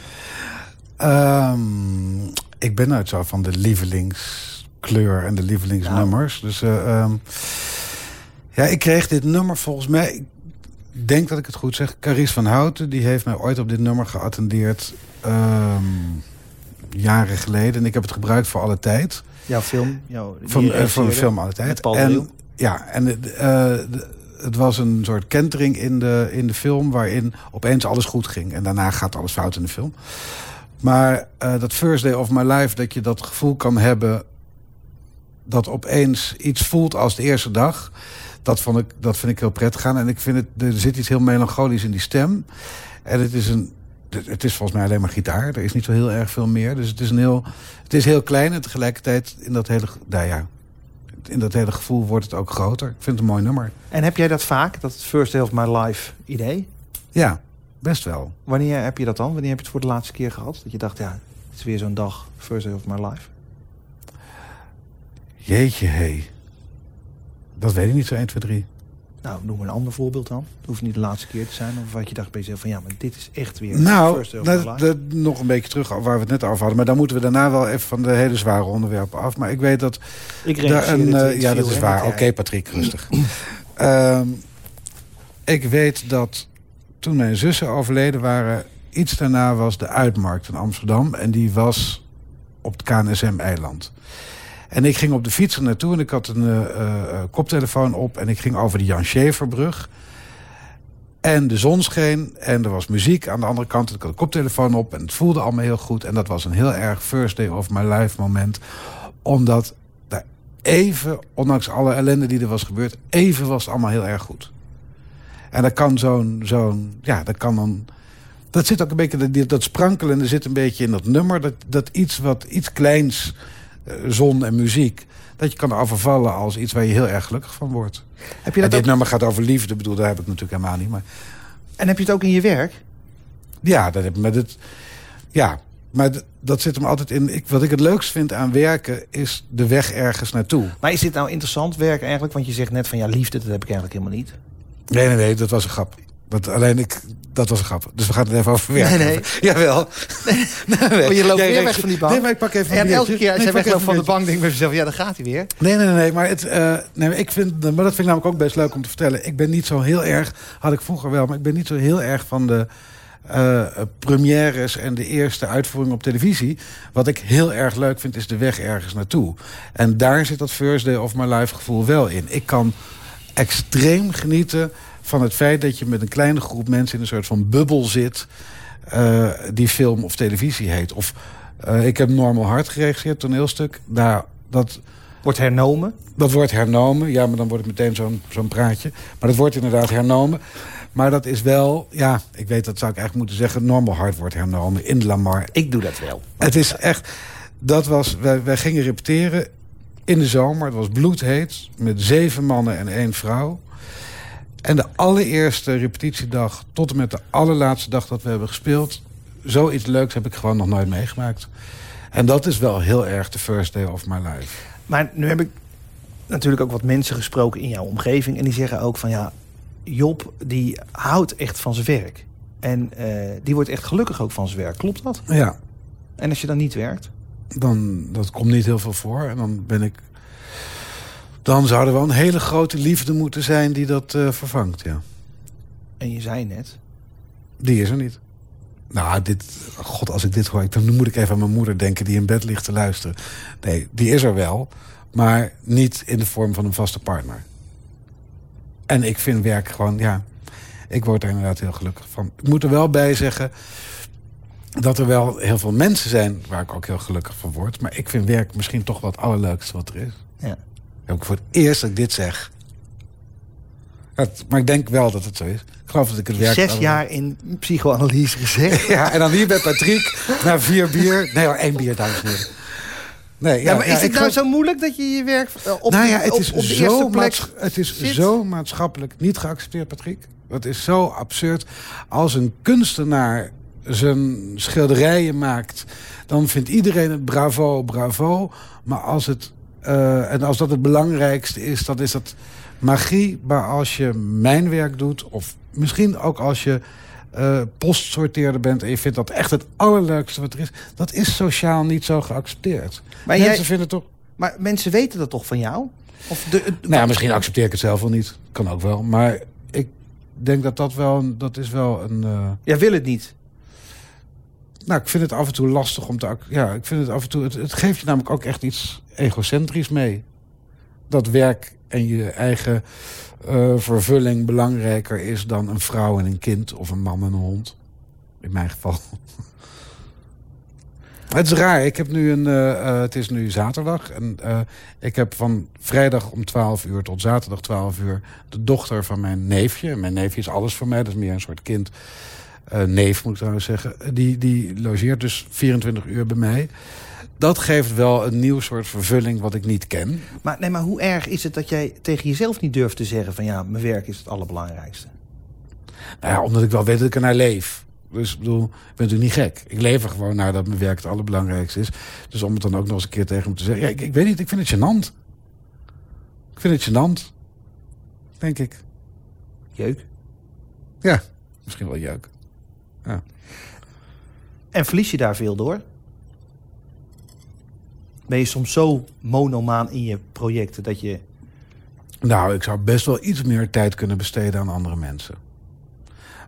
Ehm, ik ben uit zo van de lievelingskleur en de lievelingsnummers. Dus eh, ehm, ja, ik kreeg dit nummer volgens mij... Ik denk dat ik het goed zeg. Carice van Houten, die heeft mij ooit op dit nummer geattendeerd... ehm, jaren geleden. En ik heb het gebruikt voor alle tijd. Jouw film? Jouw, Van, eh, een regisseerde film alle tijd. Met Paul en. Ja, en het, eh, de- het was een soort kentering in de, in de film... waarin opeens alles goed ging. En daarna gaat alles fout in de film. Maar eh, dat First Day of My Life... dat je dat gevoel kan hebben... dat opeens iets voelt als de eerste dag... dat, vond ik, dat vind ik heel prettig gaan. En ik vind het, er zit iets heel melancholisch in die stem. En het is een... Het is volgens mij alleen maar gitaar. Er is niet zo heel erg veel meer. Dus het is, een heel, het is heel klein en tegelijkertijd in dat hele... Nou ja, in dat hele gevoel wordt het ook groter. Ik vind het een mooi nummer. En heb jij dat vaak, dat First Day of My Life idee? Ja, best wel. Wanneer heb je dat dan? Wanneer heb je het voor de laatste keer gehad? Dat je dacht, ja, het is weer zo'n dag, First Day of My Life. Jeetje, hé. Dat weet ik niet zo 1, 2, 3. Nou, noem een ander voorbeeld dan. Het hoeft niet de laatste keer te zijn. Of wat je dacht bij jezelf van ja, maar dit is echt weer... Nou, dat, dat, nog een beetje terug waar we het net over hadden. Maar dan moeten we daarna wel even van de hele zware onderwerpen af. Maar ik weet dat Ik daar een... eh, ja, dat is hè, waar. Oké. Patrick, rustig. Ehm, ik weet dat toen mijn zussen overleden waren... iets daarna was de Uitmarkt in Amsterdam. En die was op het KNSM-eiland. En ik ging op de fiets er naartoe en ik had een eh, eh, koptelefoon op... en ik ging over de Jan Scheverbrug... En de zon scheen en er was muziek aan de andere kant. Ik had de koptelefoon op en het voelde allemaal heel goed. En dat was een heel erg first day of my life moment. Omdat even, ondanks alle ellende die er was gebeurd... even was het allemaal heel erg goed. En dat kan zo'n... zo'n ja, dat kan dan... Dat zit ook een beetje... Dat, sprankelende zit een beetje in dat nummer. Dat, dat iets wat iets kleins, eh, zon en muziek... dat je kan overvallen als iets waar je heel erg gelukkig van wordt. Heb je En dat dit ook, nummer gaat over liefde, bedoel, daar heb ik natuurlijk helemaal niet. Maar en heb je het ook in je werk? ja, dat heb ik met het. Ja, maar dat zit hem altijd in. Ik, wat ik het leukst vind aan werken is de weg ergens naartoe. Maar is dit nou interessant werk eigenlijk? Want je zegt net van ja, liefde, dat heb ik eigenlijk helemaal niet. Nee, nee, nee, dat was een grap. Dat, alleen ik, dat was een grap. Dus we gaan het even over werken. Nee, nee. Jawel. Nee, nee. Maar je loopt Jij weer weg van die bank. Nee, maar ik pak even En elke keer als Nee, pak wegloopt van de bank, denk ik bij mezelf, ja, daar gaat hij weer. Nee, nee, nee, maar, het, eh, nee, ik vind, maar dat vind ik namelijk ook best leuk om te vertellen. Ik ben niet zo heel erg, had ik vroeger wel, maar ik ben niet zo heel erg van de eh, premières en de eerste uitvoering op televisie. Wat ik heel erg leuk vind, is de weg ergens naartoe. En daar zit dat first day of my life gevoel wel in. Ik kan extreem genieten van het feit dat je met een kleine groep mensen in een soort van bubbel zit. eh, die film of televisie heet. Of eh, ik heb Normal Hart geregisseerd, toneelstuk. Nou, dat, Wordt hernomen. dat wordt hernomen. Ja, maar dan wordt het meteen zo'n zo'n praatje. Maar dat wordt inderdaad hernomen. Maar dat is wel, ja, ik weet dat zou ik eigenlijk moeten zeggen... Normal Hart wordt hernomen in Lamar. Ik doe dat wel. Het is echt, dat was, wij, wij gingen repeteren in de zomer. Het was bloedheet, met zeven mannen en één vrouw. En de allereerste repetitiedag tot en met de allerlaatste dag dat we hebben gespeeld... zoiets leuks heb ik gewoon nog nooit meegemaakt. En dat is wel heel erg de first day of my life. Maar nu heb ik natuurlijk ook wat mensen gesproken in jouw omgeving. En die zeggen ook van ja, Job die houdt echt van zijn werk. En eh, die wordt echt gelukkig ook van zijn werk. Klopt dat? Ja, En als je dan niet werkt? dan, dat komt niet heel veel voor. En dan ben ik... Dan zou er wel een hele grote liefde moeten zijn die dat eh, vervangt, ja. En je zei net, Die is er niet. Nou, dit, god, als ik dit hoor, dan moet ik even aan mijn moeder denken die in bed ligt te luisteren. Nee, die is er wel, maar niet in de vorm van een vaste partner. En ik vind werk gewoon, ja, ik word er inderdaad heel gelukkig van. Ik moet er wel bij zeggen dat er wel heel veel mensen zijn waar ik ook heel gelukkig van word. Maar ik vind werk misschien toch wel het allerleukste wat er is. ja. Ik voor het eerst dat ik dit zeg. Maar ik denk wel dat het zo is. Ik geloof dat ik het werk... zes jaar in psychoanalyse gezegd. Ja, en dan hier bij Patrick, na vier bier. Nee één bier, dames en heren. Nee, Ja, maar is het nou geloof- zo moeilijk dat je je werk eh, op, nou ja, het is, op de zo, eerste plek het is zit? zo maatschappelijk niet geaccepteerd, Patrick. Het is zo absurd. Als een kunstenaar zijn schilderijen maakt... dan vindt iedereen het bravo, bravo. Maar als, het, eh, en als dat het belangrijkste is, dan is dat magie. Maar als je mijn werk doet... of misschien ook als je eh postsorteerder bent... en je vindt dat echt het allerleukste wat er is... dat is sociaal niet zo geaccepteerd. Maar, Mensen jij, vinden toch... maar mensen weten dat toch van jou? Of de, de- Nou ja, misschien accepteer ik het zelf wel niet. Kan ook wel. Maar ik denk dat dat wel, een- dat is wel een... eh, Jij wil het niet. Nou, ik vind het af en toe lastig om te... Ja, ik vind het af en toe... Het, geeft je namelijk ook echt iets egocentrisch mee. Dat werk en je eigen eh, vervulling belangrijker is dan een vrouw en een kind... of een man en een hond. In mijn geval. Het is raar. Ik heb nu een. eh, eh, het is nu zaterdag. En ik heb van vrijdag om 12 uur tot zaterdag 12 uur. de dochter van mijn neefje. Mijn neefje is alles voor mij. Dat is meer een soort kind. Eh, neef moet ik trouwens zeggen. Die, die logeert dus 24 uur bij mij. Dat geeft wel een nieuw soort vervulling wat ik niet ken. Maar, nee, maar hoe erg is het dat jij tegen jezelf niet durft te zeggen van ja, mijn werk is het allerbelangrijkste? Nou ja, omdat ik wel weet dat ik ernaar leef. Dus ik bedoel, ik ben natuurlijk niet gek. Ik leef er gewoon naar dat mijn werk het allerbelangrijkste is. Dus om het dan ook nog eens een keer tegen hem te zeggen... Ja, ik, ik weet niet, ik vind het gênant. Ik vind het gênant. Denk ik. Jeuk. Ja, misschien wel jeuk. En verlies je daar veel door? Ben je soms zo monomaan in je projecten dat je... Nou, ik zou best wel iets meer tijd kunnen besteden aan andere mensen.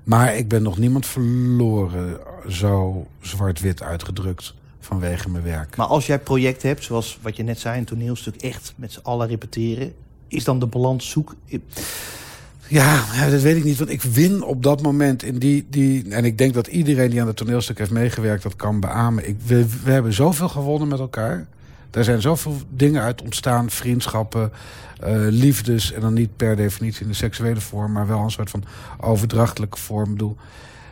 Maar ik ben nog niemand verloren, zo zwart-wit uitgedrukt, vanwege mijn werk. Maar als jij projecten hebt, zoals wat je net zei, een toneelstuk echt met z'n allen repeteren, is dan de balans zoek? Ja, dat weet ik niet. Want ik win op dat moment in die, die... En ik denk dat iedereen die aan het toneelstuk heeft meegewerkt... dat kan beamen. Ik, we, we hebben zoveel gewonnen met elkaar. Er zijn zoveel dingen uit ontstaan. Vriendschappen, eh, liefdes. En dan niet per definitie in de seksuele vorm... maar wel een soort van overdrachtelijke vorm. Bedoel,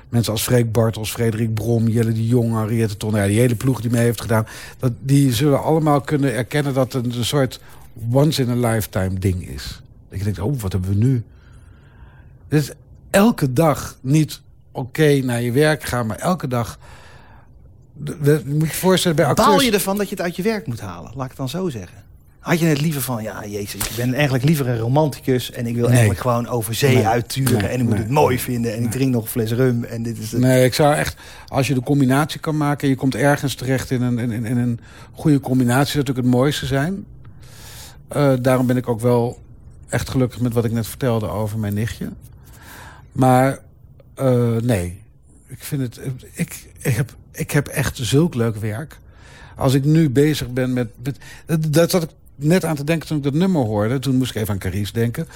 mensen als Freek Bartels, Frederik Brom... Jelle de Jong, Henriette Ton... Ja, die hele ploeg die mee heeft gedaan... Dat, die zullen allemaal kunnen erkennen dat het een soort once-in-a-lifetime ding is. Dat je denkt, oh, wat hebben we nu? Dus elke dag niet oké naar je werk gaan, maar elke dag. Je moet je voorstellen bij acteurs. Baal je ervan dat je het uit je werk moet halen? Laat ik het dan zo zeggen. Had je het liever van, ja, jezus, ik ben eigenlijk liever een romanticus... en ik wil Nee. eigenlijk gewoon over zee Nee. uitturen... Nee. en ik moet het mooi vinden... en ik drink nog een fles rum en dit is het. Nee, ik zou echt, als je de combinatie kan maken... en je komt ergens terecht in een, in, in een goede combinatie... zou natuurlijk het mooiste zijn. Eh, daarom ben ik ook wel echt gelukkig met wat ik net vertelde over mijn nichtje. Maar eh, nee, ik vind het... Ik, ik, heb, ik heb echt zulk leuk werk. Als ik nu bezig ben met... met dat, zat ik net aan te denken toen ik dat nummer hoorde. Toen moest ik even aan Carice denken.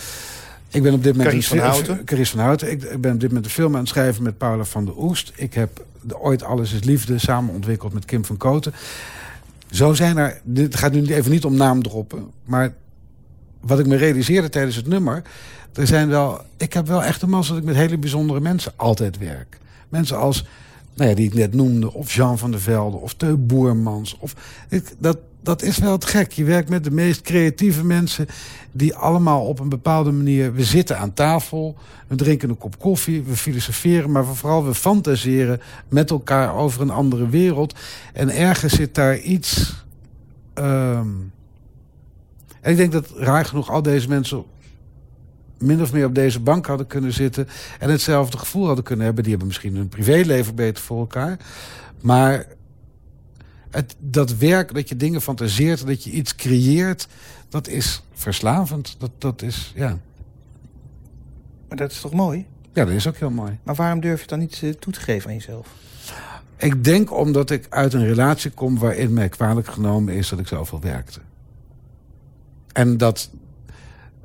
Ik ben op dit moment... Carice een van Houten. Van Houten. Ik, ben op dit moment een film aan het schrijven met Paula van der Oest. Ik heb de Ooit Alles is Liefde samen ontwikkeld met Kim van Koten. Zo zijn er... Dit gaat nu even niet om naam droppen. Maar wat ik me realiseerde tijdens het nummer... Er zijn wel... Ik heb wel echt de mazzel dat ik met hele bijzondere mensen altijd werk. Mensen als... Nou ja, die ik net noemde. Of Jean van der Velde. Of Teu Boermans. Of, ik, dat, dat is wel het gek. Je werkt met de meest creatieve mensen... die allemaal op een bepaalde manier... We zitten aan tafel, we drinken een kop koffie... we filosoferen, maar vooral we fantaseren... met elkaar over een andere wereld. En ergens zit daar iets... ehm, en ik denk dat raar genoeg al deze mensen... min of meer op deze bank hadden kunnen zitten... en hetzelfde gevoel hadden kunnen hebben. Die hebben misschien hun privéleven beter voor elkaar. Maar het, dat werk, dat je dingen fantaseert... dat je iets creëert, dat is verslavend. Dat, dat is, ja... Maar dat is toch mooi? Ja, dat is ook heel mooi. Maar waarom durf je het dan niet eh, toe te geven aan jezelf? Ik denk omdat ik uit een relatie kom waarin mij kwalijk genomen is dat ik zoveel werkte. En dat,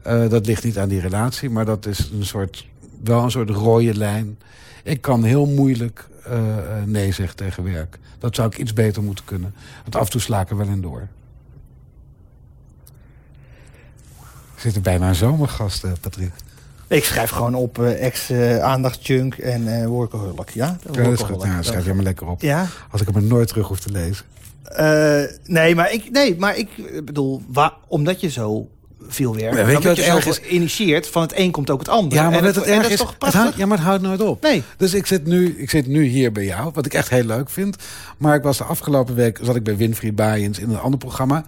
eh, dat ligt niet aan die relatie, maar dat is een soort, wel een soort rode lijn. Ik kan heel moeilijk eh, eh, nee zeggen tegen werk. Dat zou ik iets beter moeten kunnen. Want af en toe sla ik er wel in door. We zitten bijna een zomergast, eh, Patrick. Ik schrijf gewoon op eh, ex-aandachtsjunk en eh workaholic. Ja, Ja, dat is goed. Workaholic. Ja, schrijf je maar lekker op. Ja? Als ik hem er nooit terug hoef te lezen. Eh, nee, maar ik, nee, maar ik bedoel, omdat je zo veel werkt, Ja, weet je wat je erg zoveel initieert, van het een komt ook het ander. Ja, maar en het en dat is is, toch prachtig? houdt, ja, maar het houdt nooit op. Nee. Dus ik zit, nu, ik zit nu hier bij jou, wat ik echt heel leuk vind. Maar ik was de afgelopen week, zat ik bij Winfried Baaiens in een ander programma.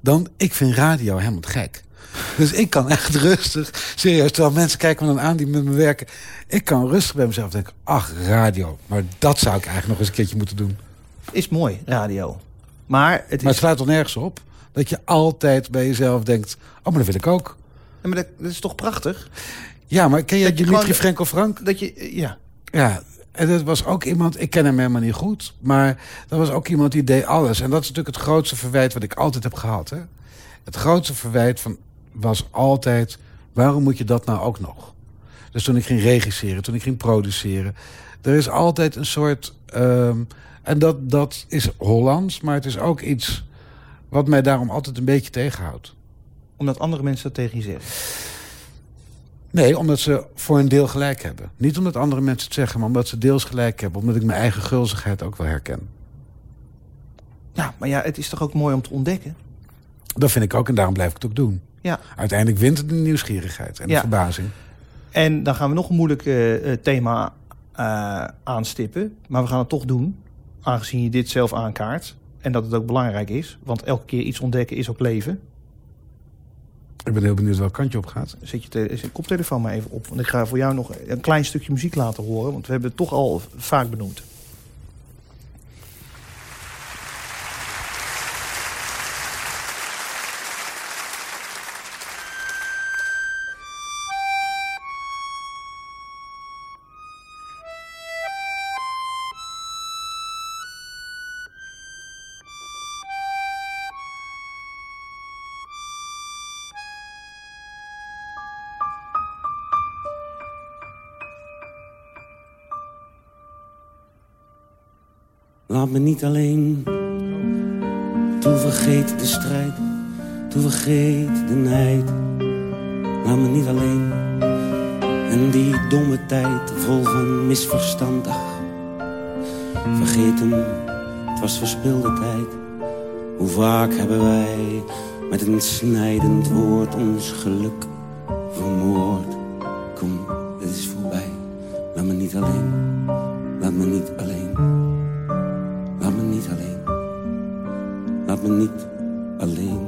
Dan, ik vind radio helemaal gek. Dus ik kan echt rustig, serieus, terwijl mensen kijken me dan aan die met me werken. Ik kan rustig bij mezelf denken, ach, radio. Maar dat zou ik eigenlijk nog eens een keertje moeten doen. Is mooi, radio. Maar het is... Maar het slaat toch nergens op? Dat je altijd bij jezelf denkt, oh, maar dat wil ik ook. Ja, maar dat, dat is toch prachtig? Ja, maar ken je Dat je Dimitri gewoon- Frenkel Frank? Dat je, ja. Ja, en dat was ook iemand, ik ken hem helemaal niet goed, maar dat was ook iemand die deed alles. En dat is natuurlijk het grootste verwijt wat ik altijd heb gehad. Hè? Het grootste verwijt van, was altijd, waarom moet je dat nou ook nog? Dus toen ik ging regisseren, toen ik ging produceren, er is altijd een soort, ehm, en dat, dat is Hollands, maar het is ook iets wat mij daarom altijd een beetje tegenhoudt. Omdat andere mensen dat tegen je zeggen. Nee, omdat ze voor een deel gelijk hebben. Niet omdat andere mensen het zeggen, maar omdat ze deels gelijk hebben. Omdat ik mijn eigen gulzigheid ook wel herken. Ja, maar ja, het is toch ook mooi om te ontdekken? Dat vind ik ook en daarom blijf ik het ook doen. Ja. Uiteindelijk wint het de nieuwsgierigheid en de Ja. verbazing. En dan gaan we nog een moeilijk eh, eh, thema eh, aanstippen. Maar we gaan het toch doen. Aangezien je dit zelf aankaart. En dat het ook belangrijk is. Want elke keer iets ontdekken is ook leven. Ik ben heel benieuwd welk kant je op gaat. Zet je, te, zet je koptelefoon maar even op. Want ik ga voor jou nog een klein stukje muziek laten horen. Want we hebben het toch al vaak benoemd. Laat me niet alleen. Toen vergeet de strijd. Toen vergeet de nijd. Laat me niet alleen. En die domme tijd vol van misverstand. Ach, vergeet hem. Het was verspilde tijd. Hoe vaak hebben wij met een snijdend woord ons geluk vermoord. Kom, het is voorbij. Laat me niet alleen. Laat me niet alleen. Laat me niet alleen.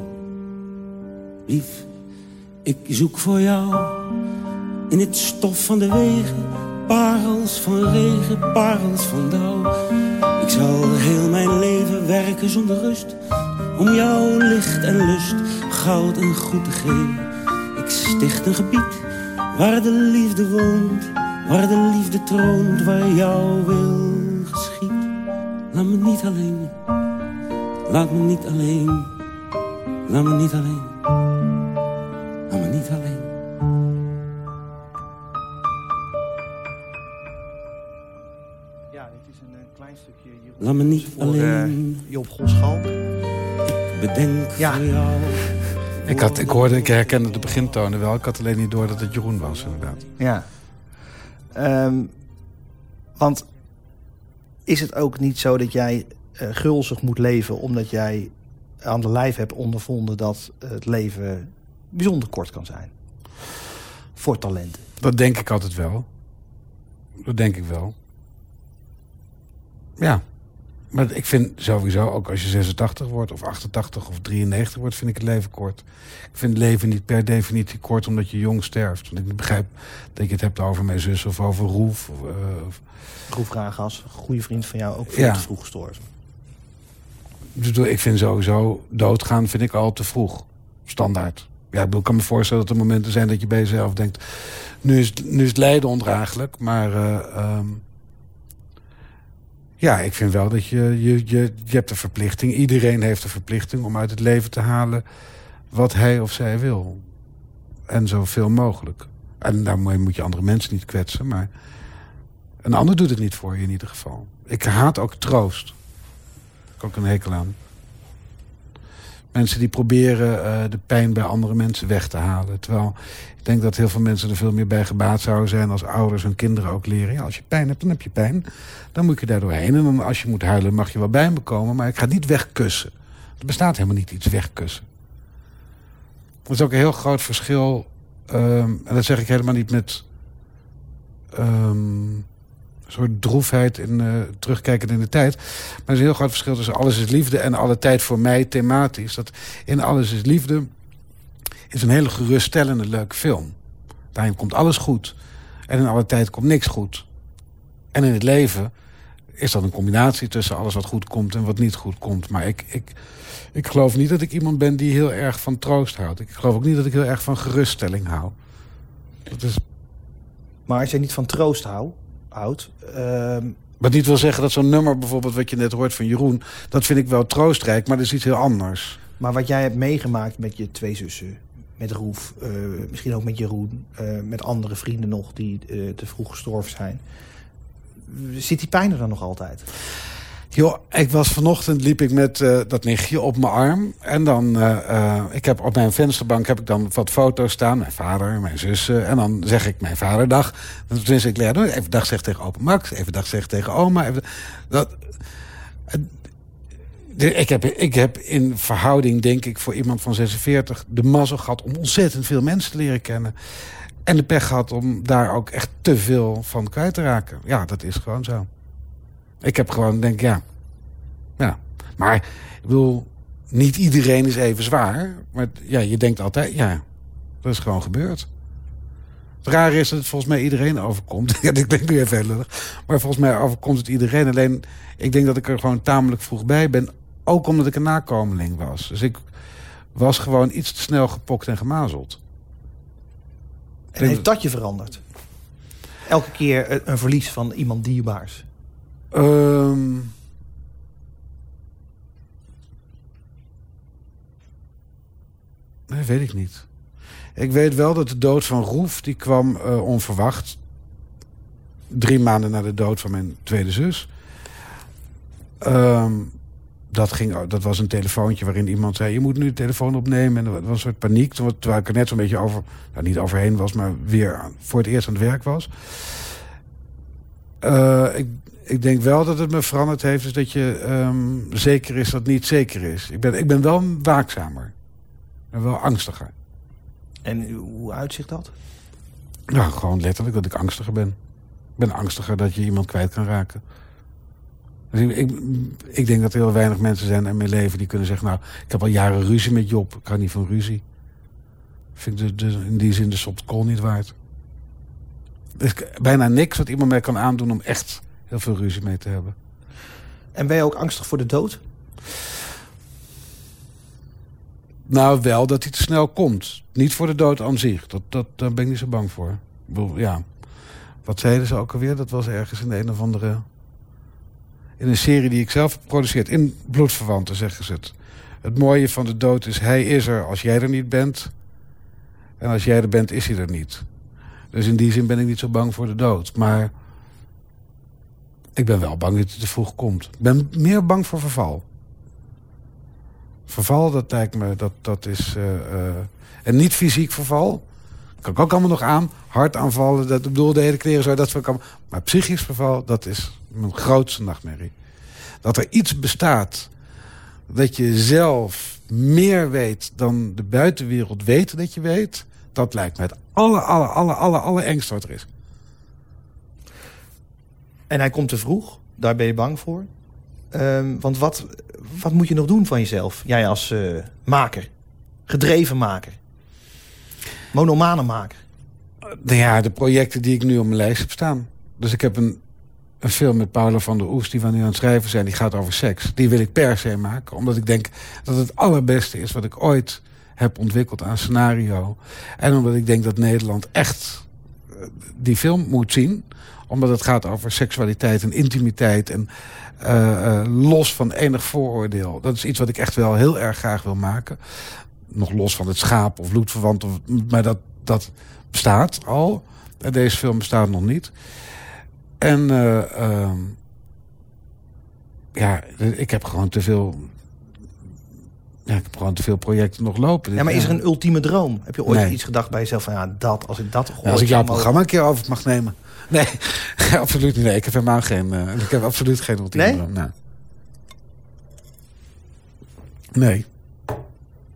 Lief, ik zoek voor jou in het stof van de wegen. Parels van regen, parels van dauw. Ik zal heel mijn leven werken zonder rust. Om jouw licht en lust, goud en goed te geven. Ik sticht een gebied waar de liefde woont. Waar de liefde troont, waar jouw wil geschiet. Laat me niet alleen. Laat me niet alleen. Laat me niet alleen. Laat me niet alleen. Ja, dit is een eh, klein stukje hier. Laat me niet Voor eh, alleen. Job Goschalk. Bedenk Ja. voor jou. Ik, had, ik hoorde, ik herkende de begintonen wel. Ik had alleen niet door dat het Jeroen was, inderdaad. Ja. Ehm, want is het ook niet zo dat jij gulzig moet leven... omdat jij aan de lijf hebt ondervonden dat het leven bijzonder kort kan zijn? Voor talenten. Dat denk ik altijd wel. Dat denk ik wel. Ja. Maar ik vind sowieso, ook als je 86 wordt, of 88 of 93 wordt, vind ik het leven kort. Ik vind het leven niet per definitie kort omdat je jong sterft. Want ik begrijp dat je het hebt over mijn zus of over Roef. Of, eh, of- Roef Ragas, goede vriend van jou, ook veel Ja. te vroeg gestorven. Ik vind sowieso doodgaan vind ik al te vroeg. Standaard. Ja, ik kan me voorstellen dat er momenten zijn dat je bij jezelf denkt... nu is, nu is het lijden ondraaglijk, maar... eh, ehm, ja, ik vind wel dat je, je, je... Je hebt een verplichting, iedereen heeft een verplichting... om uit het leven te halen wat hij of zij wil. En zoveel mogelijk. En daarmee moet je andere mensen niet kwetsen, maar... Een ander doet het niet voor je in ieder geval. Ik haat ook troost. Ook een hekel aan. Mensen die proberen eh, de pijn bij andere mensen weg te halen. Terwijl ik denk dat heel veel mensen er veel meer bij gebaat zouden zijn... als ouders hun kinderen ook leren. Ja, als je pijn hebt, dan heb je pijn. Dan moet je daar doorheen. En als je moet huilen, mag je wel bij me komen. Maar ik ga niet wegkussen. Er bestaat helemaal niet iets wegkussen. Er is ook een heel groot verschil... ehm, en dat zeg ik helemaal niet met... ehm, soort droefheid in uh, terugkijkend in de tijd. Maar er is een heel groot verschil tussen Alles is Liefde en Alle Tijd voor Mij thematisch. Dat in Alles is Liefde is een hele geruststellende leuke film. Daarin komt alles goed. En in Alle Tijd komt niks goed. En in het leven is dat een combinatie tussen alles wat goed komt en wat niet goed komt. Maar ik, ik, ik geloof niet dat ik iemand ben die heel erg van troost houdt. Ik geloof ook niet dat ik heel erg van geruststelling hou. Dat is... Maar als jij niet van troost houdt... ehm, Wat niet wil zeggen dat zo'n nummer bijvoorbeeld wat je net hoort van Jeroen... dat vind ik wel troostrijk, maar dat is iets heel anders. Maar wat jij hebt meegemaakt met je twee zussen... met Roef, uh, misschien ook met Jeroen... Uh, met andere vrienden nog die uh, te vroeg gestorven zijn... zit die pijn er dan nog altijd? Joh, ik was vanochtend liep ik met uh, dat nichtje op mijn arm. En dan, uh, ik heb op mijn vensterbank heb ik dan wat foto's staan. Mijn vader, mijn zussen. En dan zeg ik mijn vaderdag. Dan is ik leer, even dag zeg tegen opa Max. Even dag zeg tegen oma. Even, dat, ik, heb, ik heb in verhouding, denk ik, voor iemand van 46... de mazzel gehad om ontzettend veel mensen te leren kennen. En de pech gehad om daar ook echt te veel van kwijt te raken. Ja, dat is gewoon zo. Ik heb gewoon, denk ja. Ja. Maar, ik bedoel, niet iedereen is even zwaar. Maar ja, je denkt altijd, ja. Dat is gewoon gebeurd. Het rare is dat het volgens mij iedereen overkomt. Ja, ik denk nu even heel lullig. Maar volgens mij overkomt het iedereen. Alleen, ik denk dat ik er gewoon tamelijk vroeg bij ben. Ook omdat ik een nakomeling was. Dus ik was gewoon iets te snel gepokt en gemazeld. En heeft dat je veranderd? Elke keer een verlies van iemand dierbaars? Um, nee, weet ik niet. Ik weet wel dat de dood van Roef, die kwam uh, onverwacht. Drie maanden na de dood van mijn tweede zus. Um, dat, ging, dat was een telefoontje waarin iemand zei... je moet nu de telefoon opnemen. En er was een soort paniek. Terwijl ik er net zo'n beetje over... Nou, niet overheen was, maar weer voor het eerst aan het werk was. Uh, ik, ik denk wel dat het me veranderd heeft... is dat je um, zeker is dat niet zeker is. Ik ben, ik ben wel waakzamer. En wel angstiger. En hoe uitzicht dat? Nou, gewoon letterlijk dat ik angstiger ben. Ik ben angstiger dat je iemand kwijt kan raken. Dus ik, ik, denk dat er heel weinig mensen zijn in mijn leven die kunnen zeggen... nou, ik heb al jaren ruzie met Job, ik ga niet van ruzie. Vind ik de, in die zin de soft kool niet waard. Er is bijna niks wat iemand mij kan aandoen om echt heel veel ruzie mee te hebben. En ben je ook angstig voor de dood? Nou, wel dat hij te snel komt. Niet voor de dood aan zich. Dat, dat, daar ben ik niet zo bang voor. Ja. Wat zeiden ze ook alweer? Dat was ergens in een of andere in een serie die ik zelf heb geproduceerd. In Bloedverwanten zeggen ze het. Het mooie van de dood is, hij is er als jij er niet bent. En als jij er bent, is hij er niet. Dus in die zin ben ik niet zo bang voor de dood. Maar ik ben wel bang dat hij te vroeg komt. Ik ben meer bang voor verval. Verval, dat lijkt me, dat, dat is... Uh, uh, en niet fysiek verval. Kan ik ook allemaal nog aan. Hartaanvallen, dat bedoel de hele kleren zo. Dat kan, maar psychisch verval, dat is mijn grootste nachtmerrie. Dat er iets bestaat dat je zelf meer weet dan de buitenwereld weet dat je weet. Dat lijkt me het alle, alle, alle, alle, alle engste wat er is. En hij komt te vroeg. Daar ben je bang voor. Um, want wat, wat moet je nog doen van jezelf? Jij als uh, maker. Gedreven maker. Monomane Nou ja, de projecten die ik nu op mijn lijst heb staan. Dus ik heb een, een film met Paula van der Oest... die we nu aan het schrijven zijn, die gaat over seks. Die wil ik per se maken, omdat ik denk dat het allerbeste is... wat ik ooit heb ontwikkeld aan scenario. En omdat ik denk dat Nederland echt eh, die film moet zien omdat het gaat over seksualiteit en intimiteit en uh, uh, los van enig vooroordeel. Dat is iets wat ik echt wel heel erg graag wil maken nog los van het schaap of bloedverwant. Of, maar dat, dat bestaat al. Deze film bestaat nog niet. En uh, ja, ik heb gewoon te veel... Ja, ik heb gewoon te veel projecten nog lopen. Ja, maar is er een ultieme droom? Heb je ooit iets gedacht bij jezelf van ja, dat, als ik dat hoor... als ik jouw programma een keer over mag nemen. Nee, absoluut niet. Nee, ik heb helemaal geen... Uh, ik heb absoluut geen ultieme nee? droom. Nee. nee.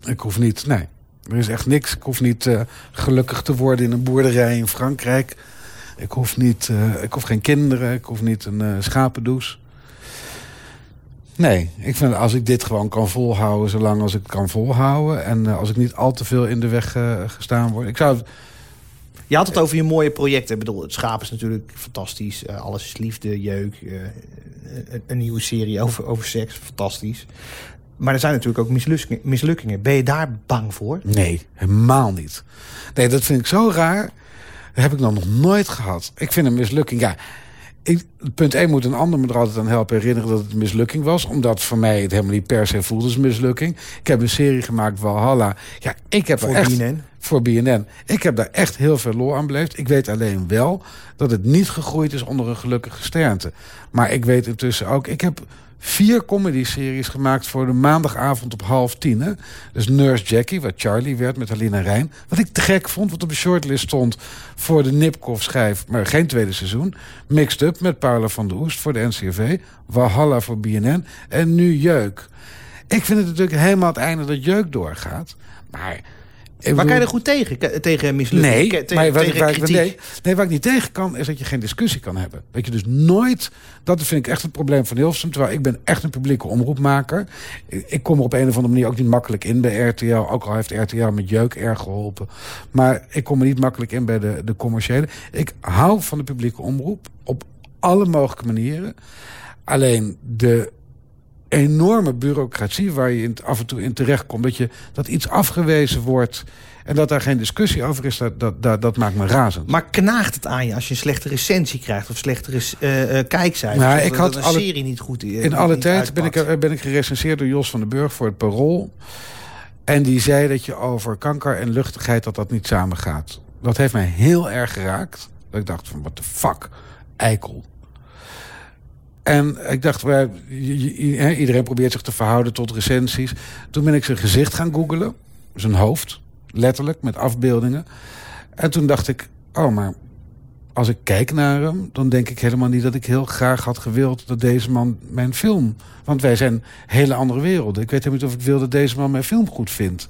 Ik hoef niet, nee. Er is echt niks. Ik hoef niet uh, gelukkig te worden in een boerderij in Frankrijk. Ik hoef, niet, uh, ik hoef geen kinderen. Ik hoef niet een uh, schapendouche. Nee, ik vind als ik dit gewoon kan volhouden... zolang als ik het kan volhouden... en als ik niet al te veel in de weg gestaan word... Ik zou... Je had het over je mooie projecten. Ik bedoel, het schaap is natuurlijk fantastisch. alles is liefde, jeuk. een, een nieuwe serie over, over seks, fantastisch. Maar er zijn natuurlijk ook mislukkingen. Ben je daar bang voor? Nee, helemaal niet. Nee, dat vind ik zo raar. Dat heb ik dan nog nooit gehad. Ik vind een mislukking... Ja, ik, punt 1 moet een ander me er altijd aan helpen herinneren dat het een mislukking was. Omdat voor mij het helemaal niet per se voelde als een mislukking. Ik heb een serie gemaakt, Valhalla. Ja, ik heb voor echt, BNN? Voor BNN. Ik heb daar echt heel veel lol aan beleefd. Ik weet alleen wel dat het niet gegroeid is onder een gelukkige sternte. Maar ik weet intussen ook... Ik heb vier comedy-series gemaakt voor de maandagavond op half tien. Hè? Dus Nurse Jackie, wat Charlie werd met Alina Rijn. Wat ik te gek vond, wat op de shortlist stond voor de Nipkoff-schijf... maar geen tweede seizoen. Mixed Up met Paula van der Oest voor de NCRV. Walhalla voor BNN. En nu Jeuk. Ik vind het natuurlijk helemaal het einde dat Jeuk doorgaat. Maar Waar bedoel- kan je er goed tegen? Tegen mislukking? Nee, Ke- te- maar wat, tegen waar, ik, kritiek? nee, nee, waar ik niet tegen kan, is dat je geen discussie kan hebben. Dat je dus nooit, dat vind ik echt het probleem van Hilversum. Terwijl ik ben echt een publieke omroepmaker. Ik, ik kom er op een of andere manier ook niet makkelijk in bij RTL. Ook al heeft RTL met jeuk erg geholpen. Maar ik kom er niet makkelijk in bij de, de commerciële. Ik hou van de publieke omroep op alle mogelijke manieren. Alleen de enorme bureaucratie waar je af en toe in terechtkomt. Dat, je, dat iets afgewezen wordt en dat daar geen discussie over is, dat, dat, dat, dat maakt me razend. Maar knaagt het aan je als je een slechte recensie krijgt of slechtere eh eh kijkcijfers? Nou, ik had een alle- serie niet goed eh, in alle tijd ben ik, ben ik gerecenseerd door Jos van den Burg voor het Parool. En die zei dat je over kanker en luchtigheid dat dat niet samen gaat. Dat heeft mij heel erg geraakt. Dat ik dacht van, what the fuck, eikel. En ik dacht, iedereen probeert zich te verhouden tot recensies. Toen ben ik zijn gezicht gaan googelen. Zijn hoofd, letterlijk, met afbeeldingen. En toen dacht ik, oh, maar als ik kijk naar hem... dan denk ik helemaal niet dat ik heel graag had gewild... dat deze man mijn film... want wij zijn hele andere werelden. Ik weet helemaal niet of ik wil dat deze man mijn film goed vindt.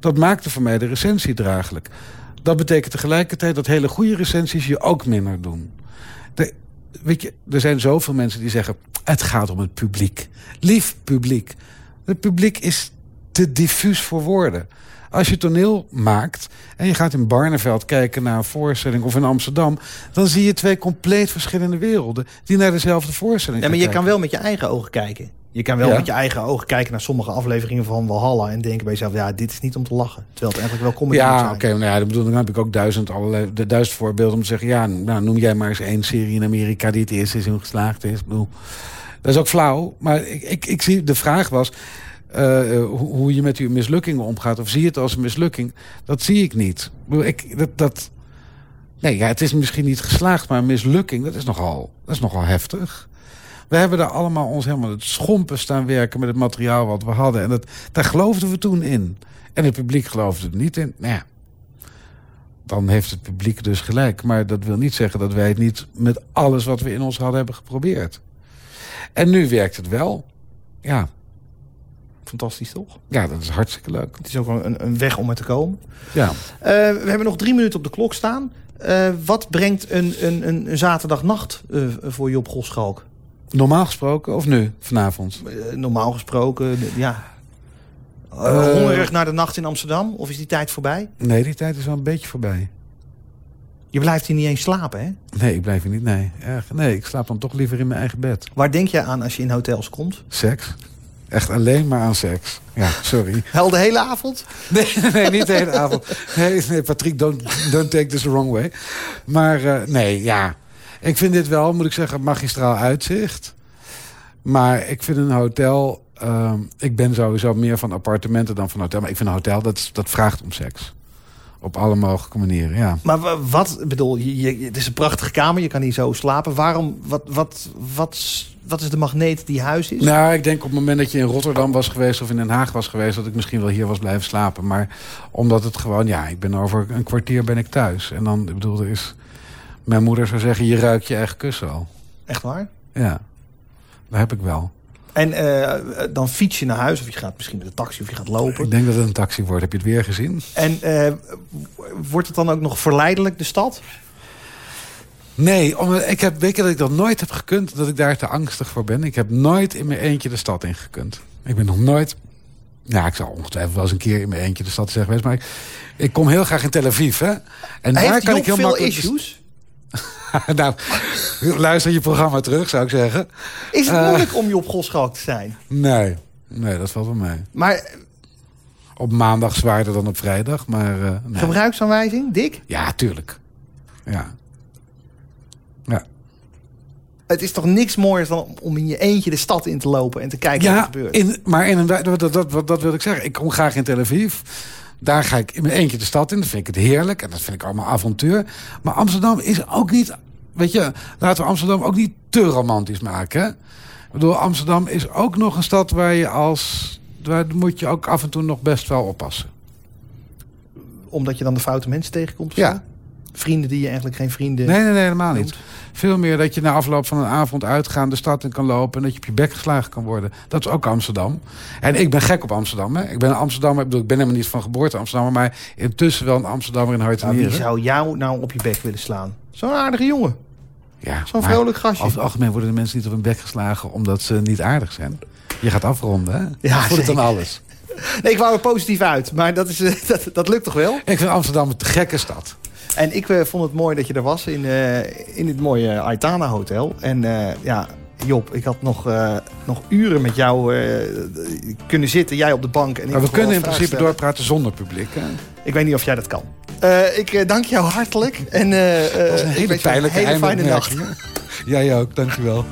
Dat maakte voor mij de recensie draaglijk. Dat betekent tegelijkertijd dat hele goede recensies je ook minder doen. De, weet je, er zijn zoveel mensen die zeggen... het gaat om het publiek. Lief publiek. Het publiek is te diffuus voor woorden. Als je toneel maakt en je gaat in Barneveld kijken naar een voorstelling... of in Amsterdam, dan zie je twee compleet verschillende werelden... die naar dezelfde voorstelling Ja, maar je kan wel met je eigen ogen kijken. Je kan wel Ja. met je eigen ogen kijken naar sommige afleveringen van Walhalla... en denken bij jezelf, ja, dit is niet om te lachen. Terwijl het eigenlijk wel comedy moet Ja, zijn. oké. nou ja, dat bedoel, dan heb ik ook duizend, allerlei, de duizend voorbeelden om te zeggen... ja, nou, noem jij maar eens één serie in Amerika die het eerste seizoen geslaagd is. Ik bedoel, dat is ook flauw. Maar ik, ik, ik zie, de vraag was eh, hoe, hoe je met je mislukkingen omgaat. Of zie je het als een mislukking? Dat zie ik niet. Ik, dat, dat, nee, ja, het is misschien niet geslaagd, maar een mislukking, dat is nogal, dat is nogal heftig. We hebben daar allemaal ons helemaal het schompen staan werken met het materiaal wat we hadden. En dat, daar geloofden we toen in. En het publiek geloofde er niet in. Nou ja, dan heeft het publiek dus gelijk. Maar dat wil niet zeggen dat wij het niet met alles wat we in ons hadden hebben geprobeerd. En nu werkt het wel. Ja, Fantastisch, toch? ja dat is hartstikke leuk. Het is ook een, een weg om er te komen. Ja. Eh, we hebben nog drie minuten op de klok staan. Eh, wat brengt een, een, een, zaterdagnacht eh, voor je op Goschalk? Normaal gesproken, of nu, vanavond? Eh, normaal gesproken, ja. Eh. hongerig naar de nacht in Amsterdam? Of is die tijd voorbij? Nee, die tijd is wel een beetje voorbij. Je blijft hier niet eens slapen, hè? Nee, ik blijf hier niet. Nee, erg. nee ik slaap dan toch liever in mijn eigen bed. Waar denk je aan als je in hotels komt? Seks. Echt alleen maar aan seks. Ja, sorry. Hel de hele avond? Nee, nee, niet de hele avond. Nee, nee Patrick, don't, don't take this the wrong way. Maar nee, ja. Ik vind dit wel, moet ik zeggen, magistraal uitzicht. Maar ik vind een hotel... ehm, ik ben sowieso meer van appartementen dan van hotel. Maar ik vind een hotel, dat, dat vraagt om seks. Op alle mogelijke manieren, ja. Maar wa- wat, bedoel, je, je- het is een prachtige kamer, je kan hier zo slapen. Waarom, wat, wat, wat, wat is de magneet die huis is? Nou, ik denk op het moment dat je in Rotterdam was geweest... of in Den Haag was geweest... dat ik misschien wel hier was blijven slapen. Maar omdat het gewoon... Ja, ik ben over een kwartier ben ik thuis. En dan, ik bedoel, er is... Mijn moeder zou zeggen, je ruikt je eigen kussen al. Echt waar? Ja, dat heb ik wel. En eh, dan fiets je naar huis, of je gaat misschien met een taxi of je gaat lopen. Ik denk dat het een taxi wordt. Heb je het weer gezien? En eh, wordt het dan ook nog verleidelijk, de stad? Nee, omdat ik heb, weet je dat ik dat nooit heb gekund? Dat ik daar te angstig voor ben. Ik heb nooit in mijn eentje de stad in gekund. Ik ben nog nooit... Ja, ik zal ongetwijfeld wel eens een keer in mijn eentje de stad zijn geweest. Maar ik, ik kom heel graag in Tel Aviv, hè? En daar Heeft kan Job ik heel veel makkelijk... issues? nou, luister je programma terug, zou ik zeggen. Is het Eh. moeilijk om je op Goschalk te zijn? Nee, nee, dat valt wel mee. Maar Op maandag zwaarder dan op vrijdag, maar... nee. gebruiksaanwijzing, Dick? Ja, tuurlijk. Ja. Ja. Het is toch niks mooiers dan om in je eentje de stad in te lopen en te kijken wat er Ja, gebeurt? in, maar in een, dat, dat, dat, dat wil ik zeggen. Ik kom graag in Tel Aviv. Daar ga ik in mijn eentje de stad in. Dat vind ik het heerlijk. En dat vind ik allemaal avontuur. Maar Amsterdam is ook niet... Weet je, laten we Amsterdam ook niet te romantisch maken. Hè? Ik bedoel, Amsterdam is ook nog een stad waar je als... Daar moet je ook af en toe nog best wel oppassen. Omdat je dan de foute mensen tegenkomt? Ja. Vrienden die je eigenlijk geen vrienden... Nee, nee, nee, helemaal niet. Veel meer dat je na afloop van een avond uitgaan de stad in kan lopen... en dat je op je bek geslagen kan worden. Dat is ook Amsterdam. En ik ben gek op Amsterdam. Hè. Ik ben Amsterdammer. Ik, bedoel, ik ben helemaal niet van geboorte Amsterdammer... maar intussen wel een Amsterdammer in hart en Nou, wie zou jou nou op je bek willen slaan? Zo'n aardige jongen. Ja, Zo'n vrolijk gastje. Over het algemeen worden de mensen niet op hun bek geslagen... omdat ze niet aardig zijn. Je gaat afronden, hè? Ja, het dan alles. Nee, ik wou er positief uit. Maar dat, is, eh, dat, dat lukt toch wel? Ik vind Amsterdam een te gekke stad. En ik eh, vond het mooi dat je er was in, eh, in dit mooie Aitana Hotel. En eh, ja, Job, ik had nog, eh, nog uren met jou eh, kunnen zitten. Jij op de bank. En ik Maar we kunnen in principe stellen. doorpraten zonder publiek. Hè? Ik weet niet of jij dat kan. Eh, ik eh, dank jou hartelijk. En, eh, eh, Dat is een hele pijnlijke hele fijne nacht. eindopmerking. Jij ook, dankjewel.